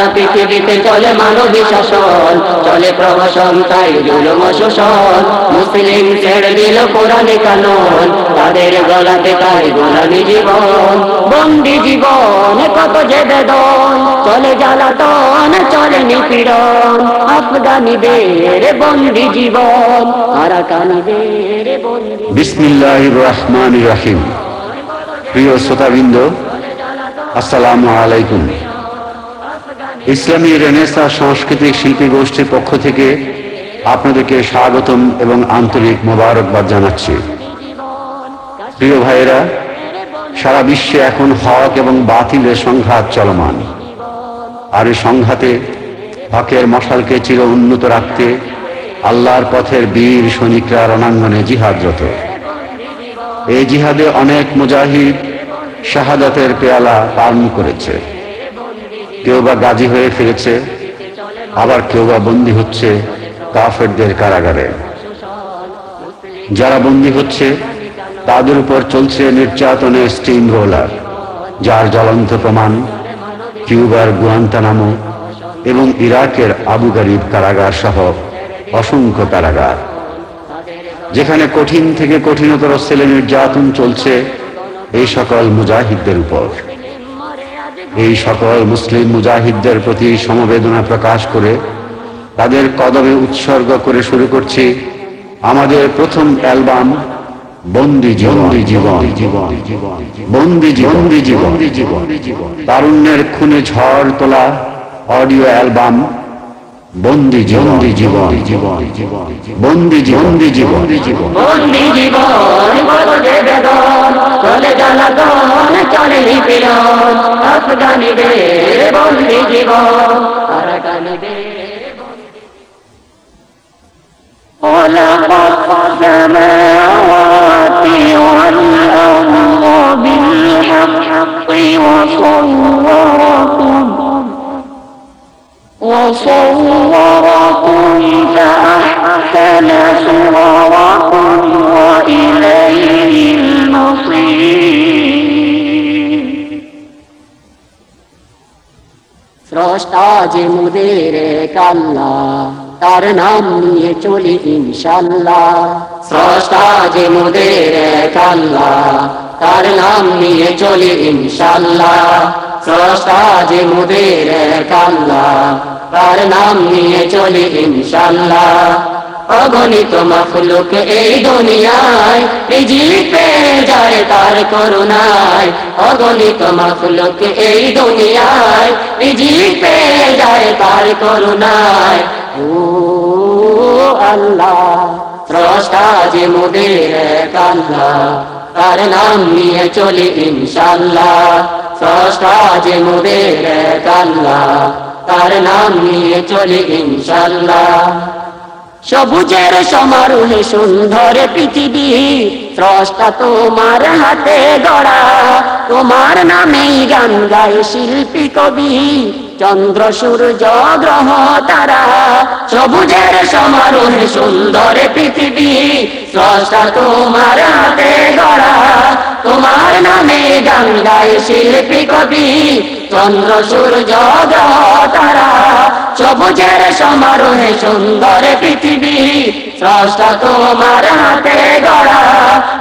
সারা পৃথিবীতে চলে মানবী শাসন, চলে প্রহসন, তাই জুলুম শোষণ। মুসলিম ছেড়ে দিল কোরআনে কানন, তাদের গলাতে তাই গোলামি জীবন। বন্দি জীবন, কত যে বেদন, চলে জ্বালাতন, চলে নিপীড়ন। আফগানিদের বন্দি জীবন আরাকানিদের বন্দি বিসমিল্লাহ রহমান রাহিম। প্রিয় শ্রোতাবৃন্দ, আসসালামু আলাইকুম। ইসলামী রেনেসা সাংস্কৃতিক শিল্পী গোষ্ঠীর পক্ষ থেকে আপনাদেরকে স্বাগতম এবং আন্তরিক মোবারকবাদ জানাচ্ছি। প্রিয় ভাইয়েরা, সারা বিশ্বে এখন হক এবং বাতিলের সংঘাত চলমান। আর এই সংঘাতে হকের মশালকে চির উন্নত রাখতে আল্লাহর পথের বীর সৈনিকরা রণাঙ্গনে জিহাদরত। এই জিহাদে অনেক মুজাহিদ শাহাদাতের পেয়ালা পালন করেছে। কেউ বা গাজী হয়ে ফিরেছে, আবার কেউ বা বন্দী হচ্ছে কাফেরদের কারাগারে। যারা বন্দী হচ্ছে, তাদের উপর চলছে নির্যাতনের স্টিম রোলার যার জ্বলন্ত প্রমাণ কিউবার গুয়ান্তানামো এবং ইরাকের আবু গরিব কারাগার সহ অসংখ্য কারাগার। যেখানে কঠিন থেকে কঠিনতর ছেলে নির্যাতন চলছে এই সকল মুজাহিদদের উপর। এই সকল মুসলিম মুজাহিদদের প্রতি সমবেদনা প্রকাশ করে তাদের কদমে উৎসর্গ করে শুরু করছি আমাদের প্রথম অ্যালবাম বন্দি জীবন। জীবন। জীবন। বন্দি জীবন। জীবন। জীবন। তারুণ্যের খুনে ঝড় তোলা অডিও অ্যালবাম বন্দি জীবন জীবন জীবন বন্দি জীবন জীবন জীবন বন্দি জীবন কত যে বেদন চলে জ্বালাতন চলে নিপীড়ন আফগানিদের বন্দি জীবন আরাকানিদের خلق السماوات والأرض بالحق وصوركم وصوركم فأحسن صوركم وإليه المصير স্রষ্টা যে মুদের কাল্লা তার নাম নিয়ে চলি ইনশাল্লাহ স্রষ্টা যে মুদের কাল্লা তার নাম নিয়ে চলি ইনশাল্লাহ স্রষ্টা যে মুদের কাল্লা, তার নাম নিয়ে চলি ইনশাল্লাহ। অগণিত মখলুক এই দুনিয়ায় রিজিক পেয়ে যায় তার করুণায়। অগণিত মখলুক এই দুনিয়ায় রিজিক পেয়ে যায় তার করুণায়। ও আল্লাহ, স্রষ্টা যে মুদের কাল্লা তার নাম নিয়ে চলি ইনশাল্লাহ স্রষ্টা যে মুদের কাল্লা তার নাম নিয়ে চলি ইনশাল্লাহ সবুজের সমারোহে সুন্দর পৃথিবী স্রষ্টা তোমার হাতে গড়া তোমার নামেই গান গায় শিল্পী কবি চন্দ্র সূর্য গ্রহ তারা সবুজের সমারোহে সুন্দর পৃথিবী স্রষ্টা তোমার হাতে গড়া তোমার নামে গান গায় শিল্পী কবি, চন্দ্র, সূর্য, তারা। সবুজের সমারোহে সুন্দর পৃথিবী, স্রষ্টা তোমার হাতে গড়া।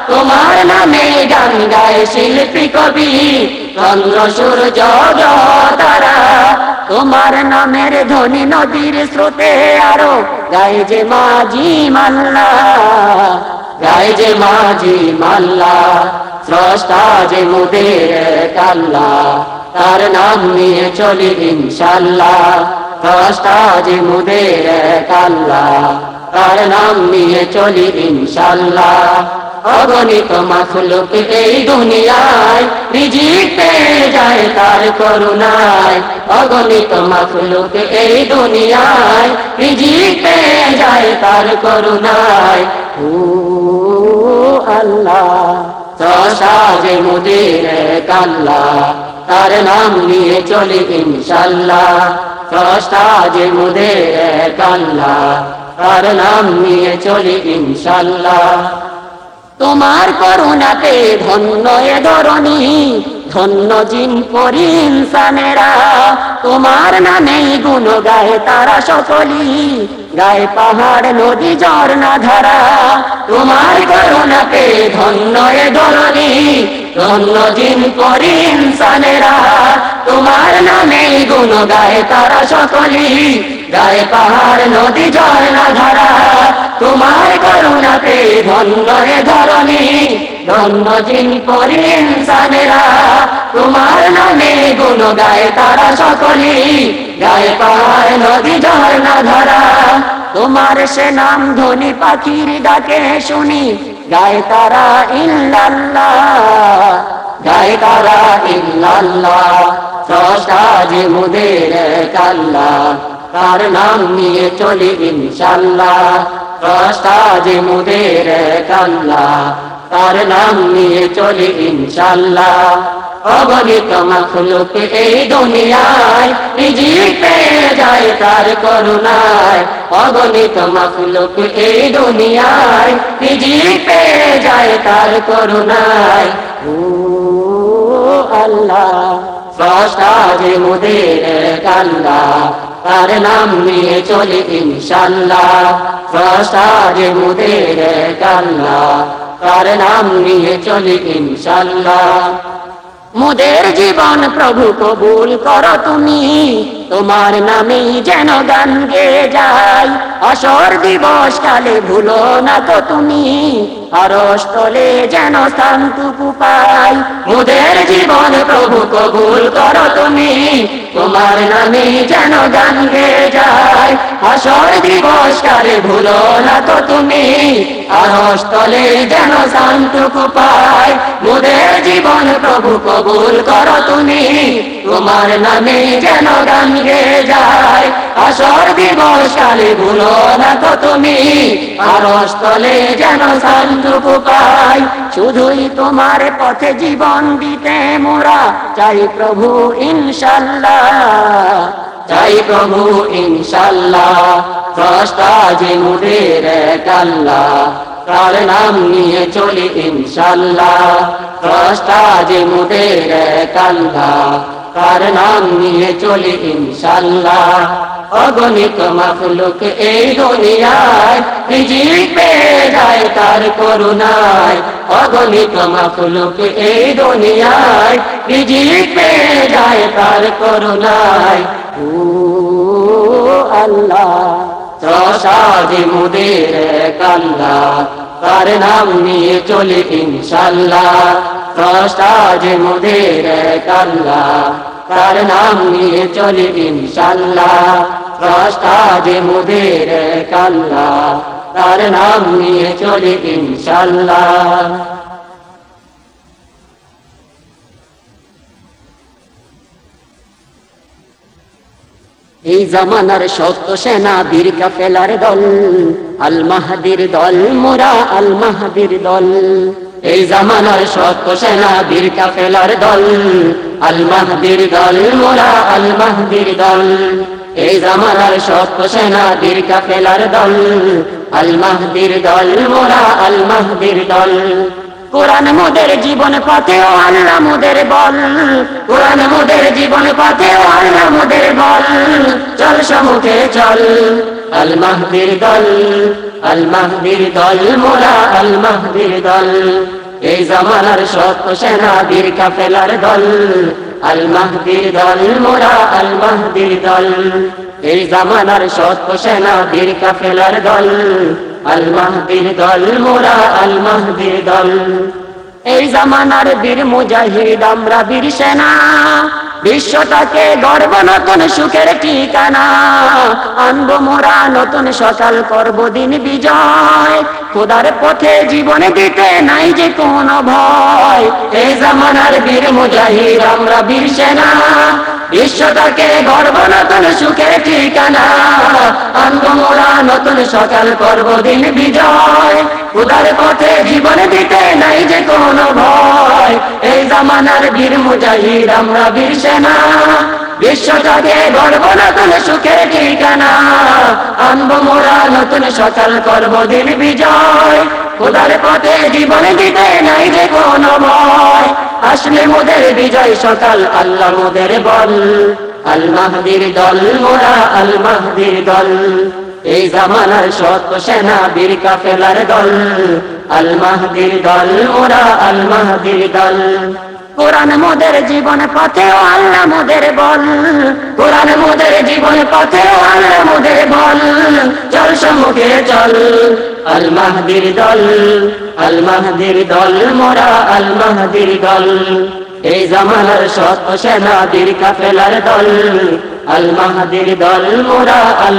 তোমার নামে গান গায় শিল্পী কবি, চন্দ্র, সূর্য, তারা। তোমার নামের ধ্বনি নদীর স্রোতে আরও গায়ে যে মাঝি মাল্লা। গায়ে যে মাঝি মাল্লা, স্রষ্টা যে মুদের কাল্লা, তার নাম নিয়ে চলি ইনশাল্লাহ। স্রষ্টা যে মুদের কাল্লা, তার নাম নিয়ে চলি ইনশাল্লাহ। অগণিত মাখলুক এই দুনিয়ায় রিজিক পেয়ে যায় তার করুণায়। অগণিত মাখলুক এই দুনিয়ায় রিজিক পেয়ে যায় তার করুণায়। আল্লাহ। তার নাম নিয়ে চলি ইনশাল্লাহ। কাল্লা তার নাম নিয়ে চলি ইনশাল্লাহ। তোমার করুণাতে ধন্য এ ধরণী, ধন্য জিন পরি ইনসানেরা। তোমার নামেই গুণ গায়ে তারা সকলি গায়ে পাহাড়, নদী, ঝর্ণা, ধারা। তোমার করুণাতে ধন্য এ ধরণী, ধন্য জিন পরি ইনসানেরা। তোমার নামেই গুণ গায়ে তারা সকলি গায়ে পাহাড়, নদী, ঝর্ণা, ধারা। তোমার করুণাতে ধন্য এ ধরণী, ধন্য জিন পরি ইনসানেরা। তোমার নামে গুণ গায়ে তারা সকলি গায়ে পাহাড়, নদী, ঝর্ণা, ধারা। তোমার সে নাম ধনী পাখির ডাকে শুনি। গায়ে তারা ইল্লাল্লাহ। গায়ে তারা ইল্লাল্লাহ। স্রষ্টা যে মুদের কাল্লা তার নাম নিয়ে চলি ইনশাল্লাহ। যে মুদের কাল্লা তার নাম নিয়ে চলি ইনশাল্লাহ। অগণিত মখলুক এই দুনিয়ায় রিজিক পেয়ে তার করুণায়। অগণিত মখলুক এই দুনিয়ায় রিজিক পেয়ে তার করুণায়। ও আল্লাহ। স্রষ্টা যে মুদের কাল্লা তার নাম নিয়ে চলি ইনশাল্লাহ স্রষ্টা যে মুদের কাল্লা তার নাম নিয়ে চলি ইনশাল্লাহ মুদের জীবন প্রভু কবুল করো তুমি, তোমার নামেই যেন গান গে যাই অসর দিবস কালে ভুলো না তো তুমি হরস্থলে যেন শান্তুকু পাই। মুদের জীবন প্রভু কবুল করো তুমি, তোমার নামে যেন গান গে যায়। হাসর দিবস কালে ভুলো না তো তুমি হরস্থলে যেন শান্তুকু পাই। মুদের জীবন প্রভু কবুল করো তুমি, তোমার নামে যেন গান গে যায়। আসর দিবস কালে ভুলো না তো তুমি আরস্থলে যেন শান্তুকু পাই শুধুই তোমার পথে জীবন দিতে মোরা চাই প্রভু ইনশাল্লাহ, চাই প্রভু ইনশাল্লাহ, স্রষ্টা যে মুদের কাল্লা তার নাম নিয়ে চলি ইনশাল্লাহ, স্রষ্টা যে মুদের কাল্লা তার নাম নিয়ে চলি ইনশাল্লাহ। অগণিত মখলুক এই দুনিয়ায় রিজিক পেয়ে যায় তার করুণায়। অগণিত মখলুক এই দুনিয়ায় রিজিক পেয়ে যায় তার করুণায়। ও আল্লাহ প্রসাদে মুদের কাল্লা তার নাম নিয়ে চলি ইনশাল্লাহ। প্রসাদে মুদের কাল্লা তার নাম নিয়ে চলি ইনশাল্লাহ? প্রসাদে মুদের কাল্লা তার নাম নিয়ে চলি ইনশাল্লাহ। এই জামানার সত্য সেনা বীর কাফেলার দল আল মাহাদির দল, মোরা আল মাহাদির দল। এই জামানার সত্য সেনা বীর কাফেলার দল। আল মাহাদির দল মোরা, আল মাহাদির দল। এই জামানার সত্য সেনা বীর কাফেলার দল। আল মাহদির দল মোরা, আল মাহদির দল। কোরআন মোদের জীবন পথে ও আল্লাহ মোদের বল। কোরআন মোদের জীবন পথে ও আল্লাহ মোদের বল। চল সমুখে চল। আল মাহদির দল আল মাহদির দল মোরা আল মাহদির দল। এই জামানার সত্য সেনা কাফেলার দল আল মাহদির দল মোরা আল দল। এই জামানার সত্য সেনা কাফেলার দল আল মাহদির দল মোরা আল দল। এই জামানার বীর মুজাহিদ, আমরা বীর সেনা। বিশ্বটাকে গর্ব নতুন সুখের ঠিকানা। আনব মোরা নতুন সকাল করব দিন বিজয়। খোদার পথে জীবন দিতে নাই যে কোনো ভয়। এই জামানার বীর মুজাহিদ, আমরা বীর সেনা। বিশ্বটাকে গর্ব নতুন সুখের ঠিকানা। আনব মোরা নতুন সকাল করব দিন বিজয়। উদার পথে জীবন দিতে নাই যে কোনো ভয়। এই জামানার বীর মুজাহিদ, আমরা বীর সেনা। বিশ্বটাকে গর্ব, নতুন সুখের ঠিকানা। আনব মোরা, নতুন সকাল করব দিন বিজয়। খোদার পথে জীবন দিতে নাই যে কোনো ভয়। আসলে মোদের বিজয় সকাল, আল্লাহ মোদের বল। আল মাহদির দল, মোরা আল মাহদির দল। এই জামানার সত্য সেনা বীর কাফেলার দল। আল মাহদির দল মোরা আল মাহদির দল। কোরআন মোদের জীবন পথে আল্লাহ মোদের বল। কোরআন মোদের জীবন পথে আল্লাহ মোদের বল। চল সম্মুখে চল আল মাহদির দল আল মাহদির দল, মোরা আল মাহদির দল। এই জামানার সত্য সেনা বীর কাফেলার দল। আল মাহদির দল মোরা আল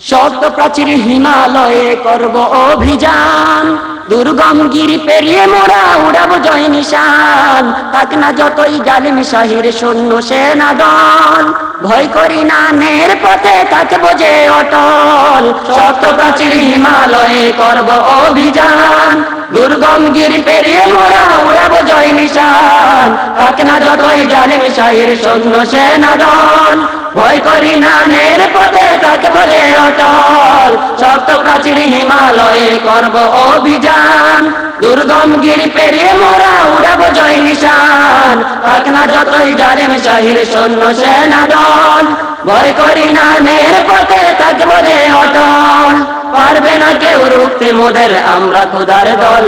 শব্দ প্রাচীর হিমালয়ে করব অভিযান। দুর্গম গিরি পেরিয়ে মোরা উড়াবো জয় নিশান। তাক না যতই জালিম শাহির শূন্য সেনা দল ভয় করি না নের পথে থাকব যে অটল। শব্দ প্রাচীর হিমালয়ে করব অভিযান। দুর্গম গিরি পেরিয়ে মোরা উড়াবো জয় নিশান। তাক না যতই জালিম শাহির শূন্য সেনা দল ভয় করি না নের পথে থাকব বলে অটল। সপ্ত প্রাচীর হিমালয়ে করব অভিযান। দুর্গম গিরি পেরিয়ে মোরা উড়াবো জয় নিশান। পাখনা যতই জালিম শাহির সৈন্য সেনা দল। ভয় করি না নের পথে থাকব রে অটল। পারবে না কেউ রুখতে মোদের, আমরা খোদার দল।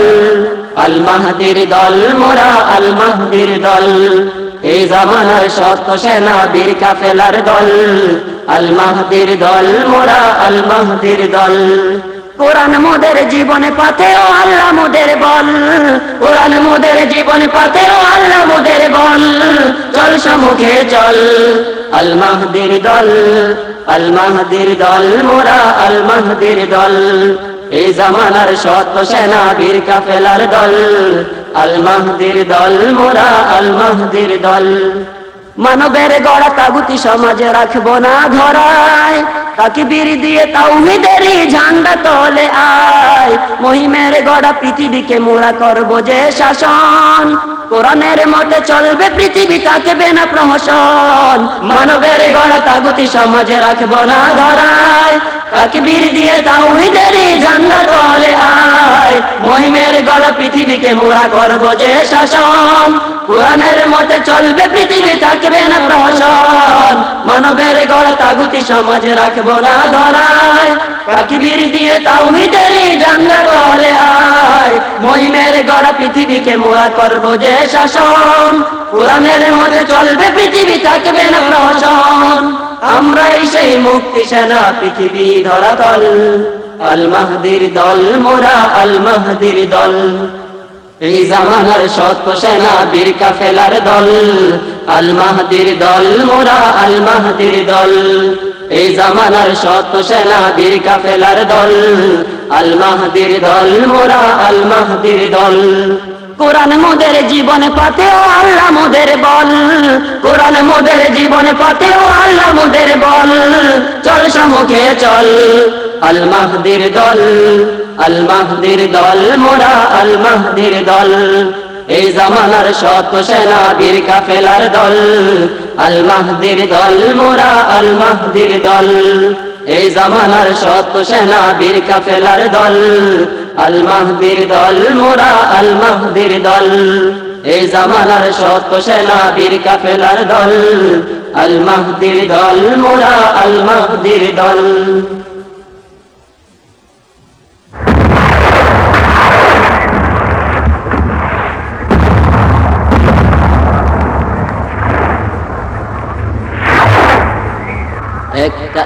আল মাহাদির দল, মোরা আল মাহাদির দল। এই জামানার সত্য সেনা, বীর কাফেলার দল। আল মাহাদির দল, মোরা আল মাহাদির দল। কোরআন মোদের জীবনে পাতে ও আল্লাহ মোদের বল। কোরআন মোদের জীবনে পাতে ও আল্লাহ মোদের বল। চল সম্মুখে চল, আল মাহদির দল, আল মাহদির দল মোরা, আল মাহদির দল। এই জামানার সত্য সেনা বীর কাফেলার দল, আল মাহদির দল মোরা, আল মাহদির দল। মানবের গড়া তাগুতি সমাজে রাখব না ধরায় তাকে বিড়ি দিয়ে তাওহিদেরই ঝান্ডা তলে আয়। মহিমের গড়া পৃথিবীকে মোড়া করব যে শাসন। কোরআনের মতে চলবে পৃথিবী থাকবে না প্রহসন। মানবের গড়া তাগুতি সমাজে রাখব না ধরায়। তাকে বীর দিয়ে তাওহিদেরই ঝান্ডা তলে আয় মহিমের গড়া পৃথিবীকে মোড়া করব যে শাসন। কোরআনের মতে চলবে পৃথিবী থাকবে না প্রহসন। মানবের গড়া তাগুতি সমাজে রাখব না ধরায়। কাকিবির দিয়ে তাওহিদেরই জানলা করে আয় মহিমের গড়া পৃথিবীকে মোড়া করব যে শাসন। কোরআনের মধ্যে চলবে, পৃথিবী থাকবে না প্রহসন আমরাই সেই মুক্তি সেনা, পৃথিবী ধরাতল আল মাহদির দল, মোরা আল মাহদির দল। এই জামানার সত্য সেনা, বীর কাফেলার দল। আল মাহদির দল, মোরা আল মাহদির দল। এই জামানার সত্য সেনা, বীর কাফেলার দল। আল মাহদির দল, মোরা আল মাহদির দল। কোরআন মোদের জীবন পাতে ও আল্লাহ মোদের বল। কোরআন মোদের জীবন পাতে ও আল্লাহ মোদের বল। চল সম্মুখে চল, আল মাহদির দল, আল মাহদির দল মোরা, আল মাহদির দল। এই জামানার সত্য সেনা বীর কাফেলার দল, আল মাহদির দল মোরা, আল মাহদির দল। এই জামানার সত্য সেনা বীর কাফেলার দল আল মাহদির দল, মোরা আল মাহদির দল। এই জামানার শত সেনা বীর কাফেলার দল। আল মাহদির দল, মোরা আল মাহদির দল।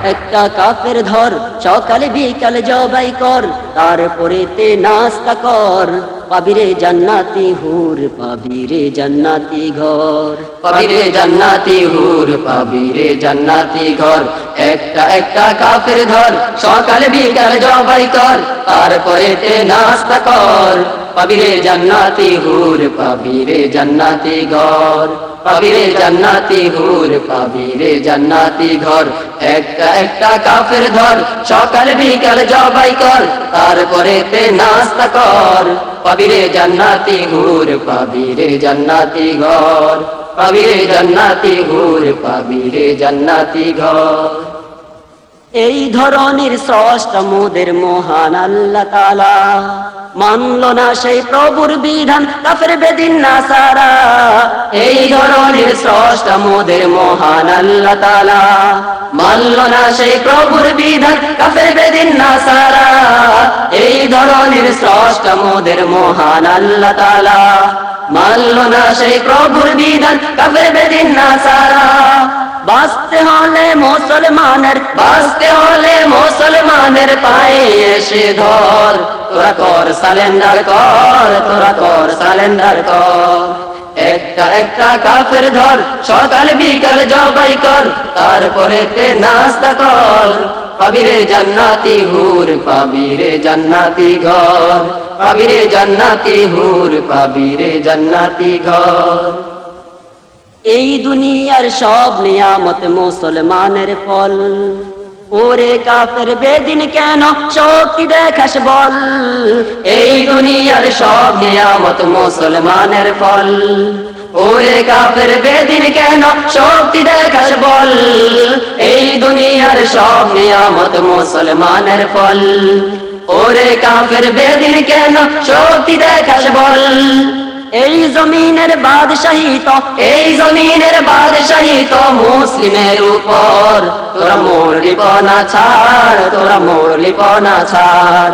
একটা কাফের ধর, সকালে বিকালে জবাই কর, তারপরে তে নাস্তা কর। পাবিরে জান্নাতি হুর পাবিরে জান্নাতি ঘর। পাবিরে জান্নাতি হুর পাবিরে জান্নাতি ঘর। একটা একটা কাফের ধর, সকালে বিকালে জবাই কর, তারপরে তে নাস্তা কর। পাবিরে জান্নাতি হুর পাবিরে জান্নাতি ঘর। পাবিরে জান্নাতি হুর পাবিরে জান্নাতি ঘর। একটা একটা কাফের ধর, সকাল বিকাল জবাই কর তারপরে তে নাস্তা কর। পাবিরে জান্নাতি হুর পাবিরে জান্নাতি ঘর। পাবিরে জান্নাতি হুর পাবিরে জান্নাতি ঘর। এই ধরনের স্রষ্টা মোদের মহান আল্লাহ তালা মানল না সেই প্রভুর বিধান, কাফের বেদিন না সারা এই ধরনের স্রষ্টা মোদের মহান আল্লাহ তালা মানল না সেই প্রভুর বিধান, কাফের বেদিন না সারা এই ধরনের স্রষ্টা মোদের মহান আল্লাহ তালা মানল না সেই প্রভুর বিধান, কাফের বেদিন না সারা বাঁচতে হলে মুসলমানের, বাঁচতে হলে মুসলমানের পায়ে এসে ধর। তোরা কর সালেন্ডার কর, তোরা কর সালেন্ডার কর। একটা একটা কাফের ধর, সকাল বিকাল জবাই কর, তারপরে তে নাস্তা কর। পাবিরে জান্নাতি হুর, পাবিরে জান্নাতি ঘর। পাবিরে জান্নাতি হুর, পাবিরে জান্নাতি ঘর। এই দুনিয়ার সব নিয়ামত মুসলমানের ফল। ওরে কাফের বেদিন কেন শক্তি দেখাস বল? এই দুনিয়ার সব নিয়ামত মুসলমানের ফল। ওরে কাফের বেদিন কেন শক্তি দেখাস বল? এই দুনিয়ার সব নিয়ামত মুসলমানের ফল। ওরে কাফের বেদিন কেন শক্তি দেখাস বল? এই জমিনের বাদশাহী তো, এই জমিনের বাদশাহী তো মুসলিমের উপর। তোরা মরলিপ না ছাড়, তোরা মরলিপ না ছাড়।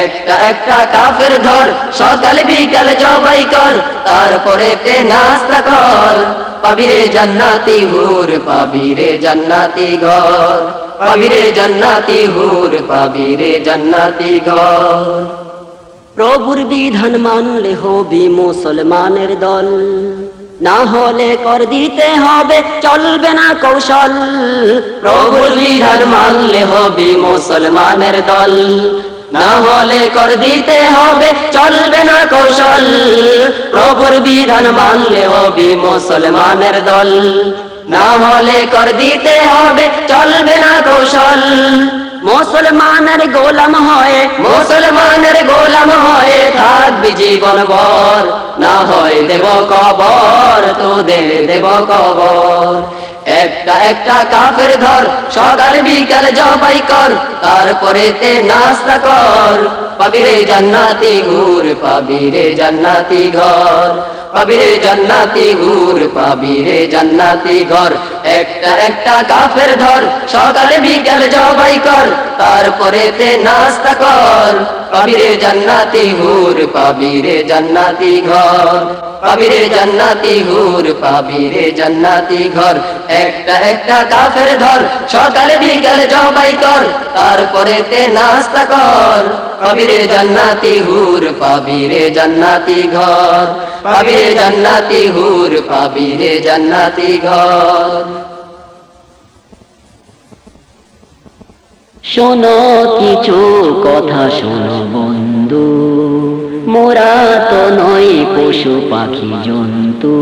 একটা একটা কাফের ধর সকাল বিকাল জবাই কর, তারপরে তে নাস্তা কর। পাবিরে জান্নাতি হুর পাবিরে জান্নাতি ঘর। পাবিরে জান্নাতি হুর পাবিরে জান্নাতি ঘর। প্রভুর বিধান মানলে হবি মুসলমানের দল। না হলে কর দিতে হবে, চলবে না কৌশল। প্রভুর বিধান মানলে হবি মুসলমানের দল। না হলে কর দিতে হবে, চলবে না কৌশল। প্রভুর বিধান মানলে হবি মুসলমানের দল। না হলে কর দিতে হবে, চলবে না কৌশল। মুসলমানের গোলাম হয়ে মুসলমানের গোলাম হয়ে, থাকবি জীবন ভর, না হয় দেব কবর, তোদের দেব কবর। একটা একটা কাফের ধর সকাল বিকাল জবাই কর, তারপরে তে নাস্তা কর। পাবিরে জান্নাতি ঘুর পাবিরে জান্নাতি ঘর। পাবিরে জান্নাতি ঘুর পাবিরে জান্নাতি ঘর। একটা একটা কাফের ধর, সকালে বিকাল জবাই কর তারপরে তে নাস্তা কর। পাবিরে জান্নাতি হুর পাবিরে জান্নাতি ঘর। পাবিরে জান্নাতি হুর পাবিরে জান্নাতি ঘর। একটা একটা কাফের ধর, সকালে বিকাল জবাই কর তারপরে তে নাস্তা কর। পাবিরে জান্নাতি হুর পাবিরে জান্নাতি ঘর। পাবিরে জান্নাতি হুর পাবিরে জান্নাতি ঘর। শোনো কিছু কথা শোনো বন্ধু, মোরা তো নই পশু পাখি জন্তু।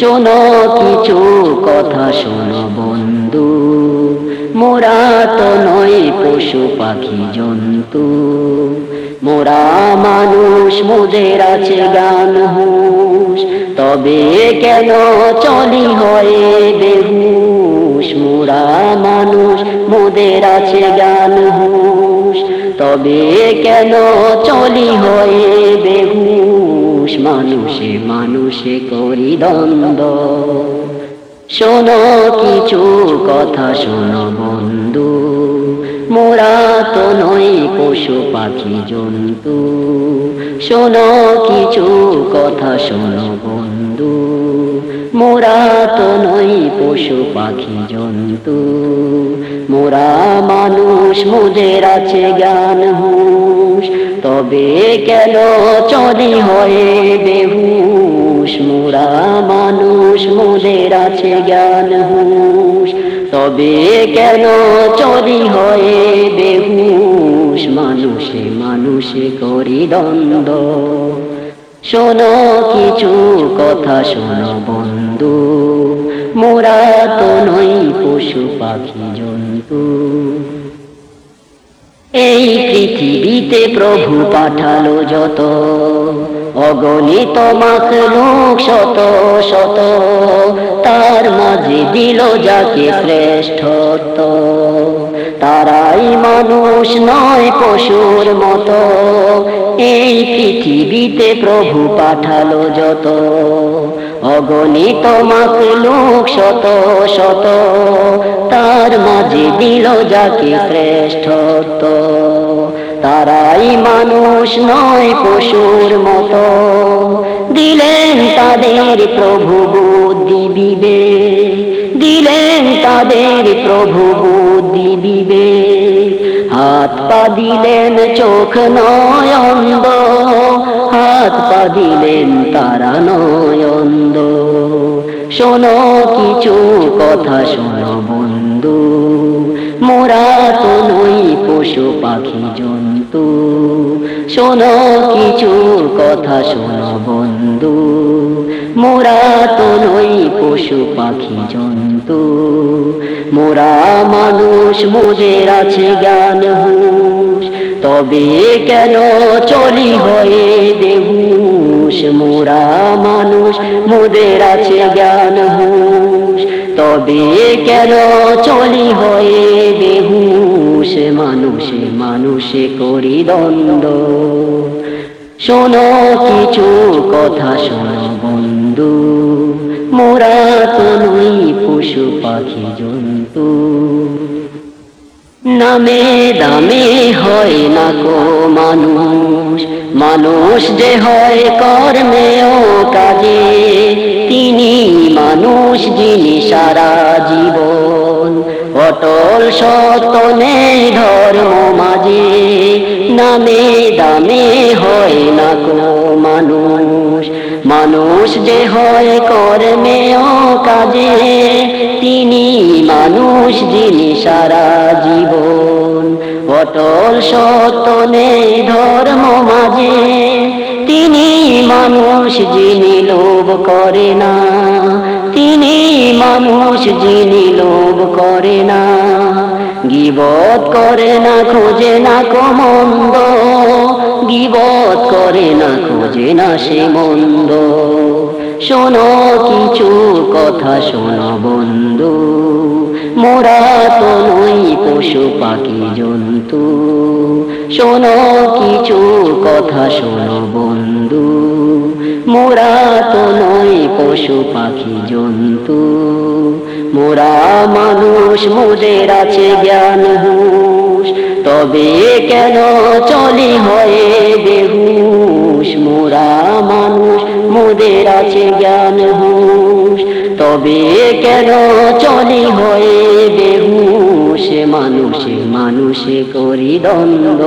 শোনো কিছু কথা শোনো বন্ধু, মোরা তো নই পশু পাখি জন্তু। মোরা মানুষ, মোদের আছে গান হুশ। তবে কেন চলি হয়ে বেহুশ? মোরা মানুষ, মোদের আছে গান হুশ। তবে কেন চলি হয়ে বেহুশ? মানুষে মানুষে করি দ্বন্দ্ব। শোনো কিছু কথা, শোনো বন্ধু। মোরা তো নই পশু পাখি জন্তু। শোনো কিছু কথা, শোনো বন্ধু। মোরা তো নই পশু পাখি জন্তু। মোরা মানুষ, মোদের আছে জ্ঞান, হুশ। তবে কেন চলি হয়ে বেহুশ? মোরা মানুষ, মোদের আছে জ্ঞান, হুশ। তবে কেন চলি হয়ে বেহুশ মানুষে মানুষে করি দ্বন্দ্ব? শোনো কিছু কথা, শোনো বন্ধু, মোরা তো নই পশু পাখি জন্তু। এই পৃথিবীতে প্রভু পাঠালো যত অগণিত মাখলুক শত শত, তার মাঝে দিল যাকে শ্রেষ্ঠত্ব। তারাই মানুষ নয় পশুর মতো, এই পৃথিবীতে প্রভু পাঠালো যত। অগণিত মাকলুক শত শত, তার মাঝে দিল যাকে শ্রেষ্ঠত্ব। তারাই মানুষ নয় পশুর মতো। দিলেন তাদের প্রভু বুদ্ধি বিবেক। দিলেন তাদের প্রভু বুদ্ধি বিবেক। হাত পা দিলেন, চোখ নয় হাত পা দিলেন, তারা নয় অন্ধ। শোনো কিছু কথা, শোনো বন্ধু। মোরা তো নই পশু পাখি, জন্তু। শোনো কিছু কথা, শোনো বন্ধু। মোরা তো নই পশু পাখি, জন্তু। মোরা মানুষ, মোদের আছে জ্ঞান, হুঁশ। তবে কেন চলি হয়ে দেহুষ মোরা মানুষ, মোদের আছে জ্ঞান, হুঁশ। তবে কেন চলি হয়ে বেহুশ মানুষে মানুষে করি দ্বন্দ্ব? শোনো কিছু কথা শোনো বন্ধু, মোরা তো নই পশু পাখি জন্তু। নামে দামে হয় না কো মানুষ মানুষ যে হয় কর্মে ও কাজে, তিনি মানুষ যিনি সারা জীবন। অটল সতনে ধর্ম মাঝে, নামে দামে হয় না কো মানুষ। মানুষ যে হয় কর্মে ও কাজে, তিনি মানুষ যিনি সারা জীবন। অটল সতনে ধর্ম মাঝে। তিনি মানুষ যিনি লোভ করে না। তিনি মানুষ যিনি লোভ করে না। গিবত করে না, খোঁজে না কমন্দ গিবত করে না, খোঁজে না সে মন্দ। শোনো কিছু কথা, শোনো বন্ধু। মোরা তো নই পশু পাখি জন্তু শোনো কিছু কথা শোনো বন্ধু। মোরা তো নই পশু পাখি জন্তু মোরা মানুষ, মোদের আছে জ্ঞান তবে কেন চলি হয়ে বেহুশ? মোরা মানুষ, মোদের আছে জ্ঞান হুঁশ তবে কেন চলি হয়ে বেহুশ? মানুষে মানুষে মানুষে করি দ্বন্দ্ব।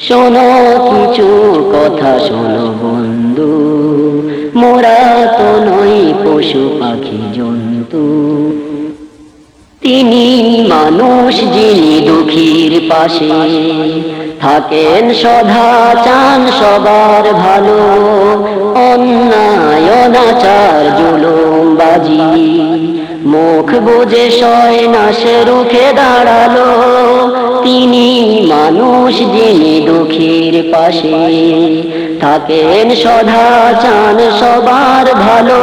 শোনো কিছু কথা, শোনো বন্ধু, মোরা তো নই পশু পাখি, জন্তু। তিনি মানুষ যিনি দুঃখীর পাশে, থাকেন সদা, চান সবার ভালো, অন্যায়, অনাচার, জুলুম, বাজি। মুখ বুঝে সয় না সে রুখে দাঁড়াল। তিনি মানুষ যিনি দুঃখীর পাশে। থাকেন সদা চান সবার ভালো।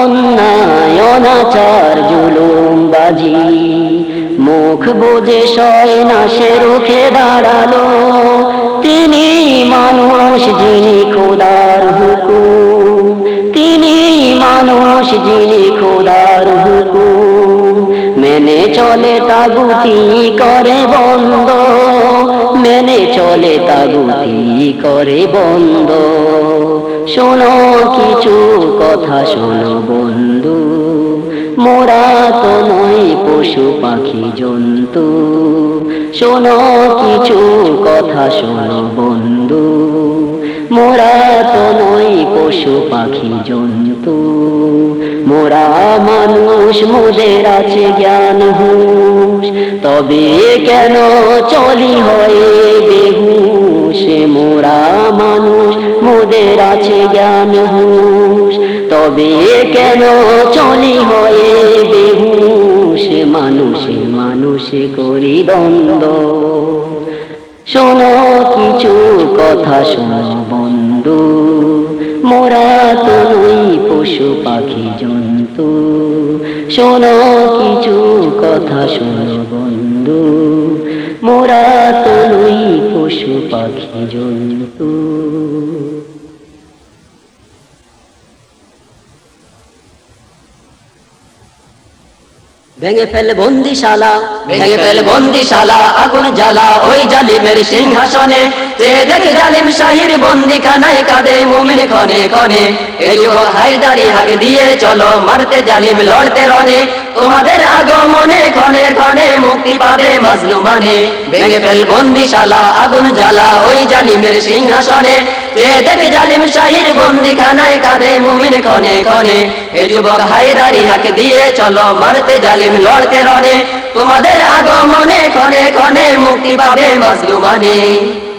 অন্যায়, অনাচার, জুলুম, বাজি। মুখ বুঝে সয় না সে রুখে দাঁড়াল। তিনি মানুষ যিনি খোদার হুকুম মানুষ যিনি খোদার হুকুম। মেনে চলে তাগুতি করে বন্ধ? মেনে চলে তাগুতি করে বন্ধ? শোনো কিছু কথা শোনো বন্ধু। মোরা তো নই পশু পাখি জন্তু। শোনো কিছু কথা শোনো বন্ধু। মোরা তো পশু পাখি জন্তু। মোরা মানুষ, মোদের আছে জ্ঞান হুঁশ। তবে কেন চলি হয়ে বেহুশ? মোরা মানুষ, মোদের আছে জ্ঞান হুঁশ। তবে কেন চলি হয়ে বেহুশ? মানুষে মানুষে করি দ্বন্দ্ব। শোনো কিছু কথা, শোনো বন্ধু। মোরা তো পশু পাখি জন্তু শোনো কিছু কথা শোনো বন্ধু। মোরা তলুই পশু পাখি জন্তু। ভেঙে ফেল বন্দিশালা ভেঙে ফেল বন্দিশালা আগুন জ্বালা ওই জালিমের সিংহাসনে। তে দেখে জালিম শাহির বন্দিখানায় কাঁদে মুমিন কনে কনে এই হায়দারি হাগ দিয়ে চলো মারতে জালিম লড়তে রনে। তোমাদের আগমনে ক্ষণে ক্ষণে মুক্তি পাবে মাজলুমানে। ভেঙে ফেল বন্দিশালা আগুন জ্বালা ওই জালিমের সিংহাসনে। তে দেখে জালিম শাহির বন্দিখানায় কাঁদে মুমিন কনে কনে। এই যুবক হায়দারি হাক দিয়ে চলো, মারতে জালিম লড়তে রনে। তোমাদের আগমনে ক্ষণে ক্ষণে মুক্তি পাবে মাজলুমানে।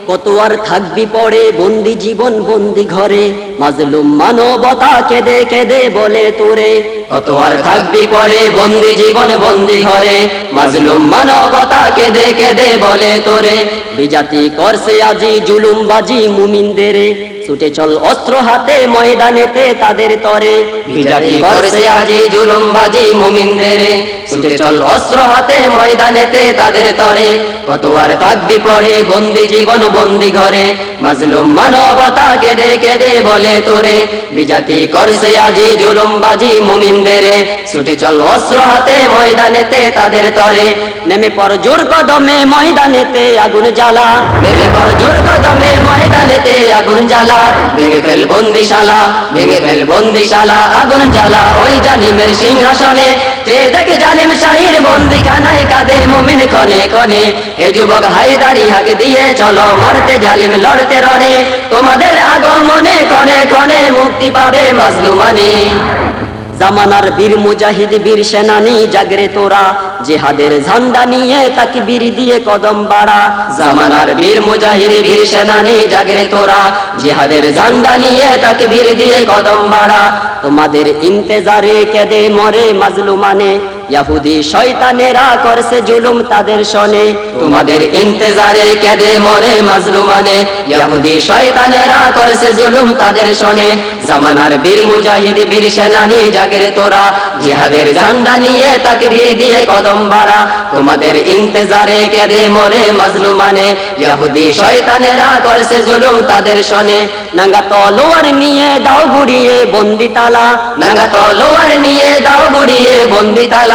কত আর থাকবি পরে বন্দি জীবন, বন্দি ঘরে? মাজলুম মানবতা কেঁদে কেঁদে বলে তোরে। কত আর থাকবি পরে বন্দি জীবন, বন্দি ঘরে? মাজলুম মানবতা কেঁদে কেঁদে বলে তোরে। বিজাতি করছে আজি জুলুম বাজি মুমিনদের। ছুটে চল অস্ত্র হাতে ময়দানেতে তাদের তরে। বিজাতি করছে আজি জুলুম বাজি মুমিনদের। ছুটে চল অস্ত্র হাতে ময়দানেতে তাদের তরে। কত আর থাকবি পড়ে বন্দি জীবন বন্দি ঘরে। মাজলুম মানবতা কেঁদে কেঁদে বলে তোরে। বিজাতি করছে আজি জুলুম বাজি মুমিনদের। ছুটে চল অস্ত্র হাতে ময়দানেতে তাদের তরে। নেমে পর জোর কদমে ময়দানেতে আগুন জ্বালা। নেমে পর জোর কদমে ময়দানেতে আগুন জ্বালা। ভেঙে ফেল বন্দিশালা, ভেঙে ফেল বন্দিশালা, আগুন জ্বালা ওই জালিমের সিংহাসনে। দিয়ে চলো জালিম লড়তে তোমাদের আগমনে কনে কনে মুক্তি পাবে মাজলুমানি জামানার বীর মুজাহিদ, বীর সেনানি, জাগরে তোরা। জেহাদের ঝান্ডা নিয়ে তাকে বীর দিয়ে কদম বাড়া। জামানার বীর মুজাহিদ, বীর সেনানি, জাগরে তোরা। জেহাদের ঝান্ডা নিয়ে তাকে বীর দিয়ে কদম বাড়া। তোমাদের ইন্তেজারে কেদে মরে মাজলুমানে। ইয়াহুদি শয়তানেরা করছে জুলুম তাদের তোমাদের ইন্তেজারে কেদে মরে মাজলুমানে। ইয়াহুদি শয়তানেরা করছে জুলুম তাদের জামানার বীর মুজাহিদ, বীর সেনানি তোরা, জিহাদের ঝান্ডা নিয়ে দিয়ে কদম বাড়া। তোমাদের ইন্তেজারে কেদে মরে শয়তানেরা করছে জুলুম তাদের শনে। নাঙ্গা তলোয়ার নিয়ে দাও গুড়িয়ে বন্দি তালা নাঙ্গা তলোয়ার নিয়ে দাও গুড়িয়ে বন্দি তালা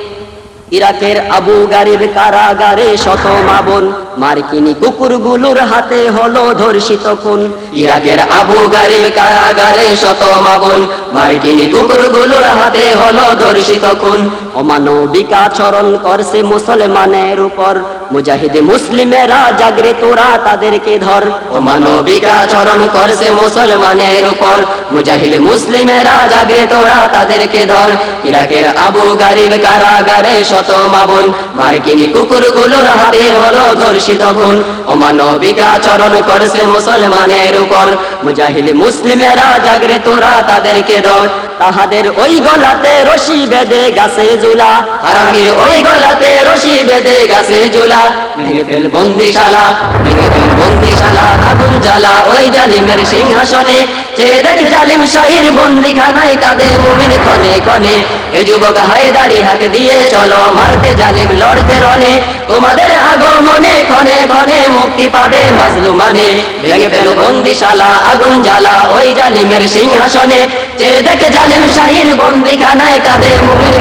ইরাকের আবু গারিব কারাগারে শত মাবন, মার্কিনী কুকুরগুলোর হাতে হলো ধর্ষিত খুন। ইরাকের আবু গারিব কারাগারে শত মাবন, মার্কিনী কুকুরগুলোর হাতে হলো ধর্ষিত খুন। অমানবিক আচরণ করছে মুসলমানের উপর মুজাহিদ মুসলিমেরা জাগরে তোরা তাদেরকে ধর। অমানবিক আচরণ করছে মুসলমানের উপর। মুজাহিদ মুসলিমেরা জাগরে তোরা তাদেরকে ধর। ইরাকের আবু গারিব কারাগারে শত মাবন। মার্কিনী কুকুরগুলোর হাতে হলো ধর্ষিত খুন। অমানবিক আচরণ করছে মুসলমানের উপর। মুজাহিদ মুসলিমেরা জাগরে তোরা তাদেরকে ধর। তাহাদের ওই গলাতে রশি বেঁধে গাছে জুলা। হারামির ওই গলাতে রশি বেঁধে গাছে জুলা। বন্দিশালা বন্দিশালা, আগুন জ্বালা ওই জালিমের সিংহাসনে। তাদের কনে দিয়ে চলো, মারতে জালিম লড়তে মুক্তি পাবে ভেঙে ফেল বন্দিশালা, আগুন জ্বালা ওই জালিমের সিংহাসনে। যে দেখে জালিম শাহীন বন্দিখানায় কাঁদে মুমিন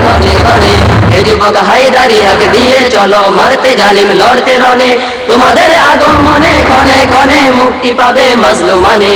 কনে এ যুবক হায়দারি হাক দিয়ে চলো, মারতে জালিম লড়তে রনে তোমাদের আগমনে কনে কনে মুক্তি পাবে মাজলুমানে।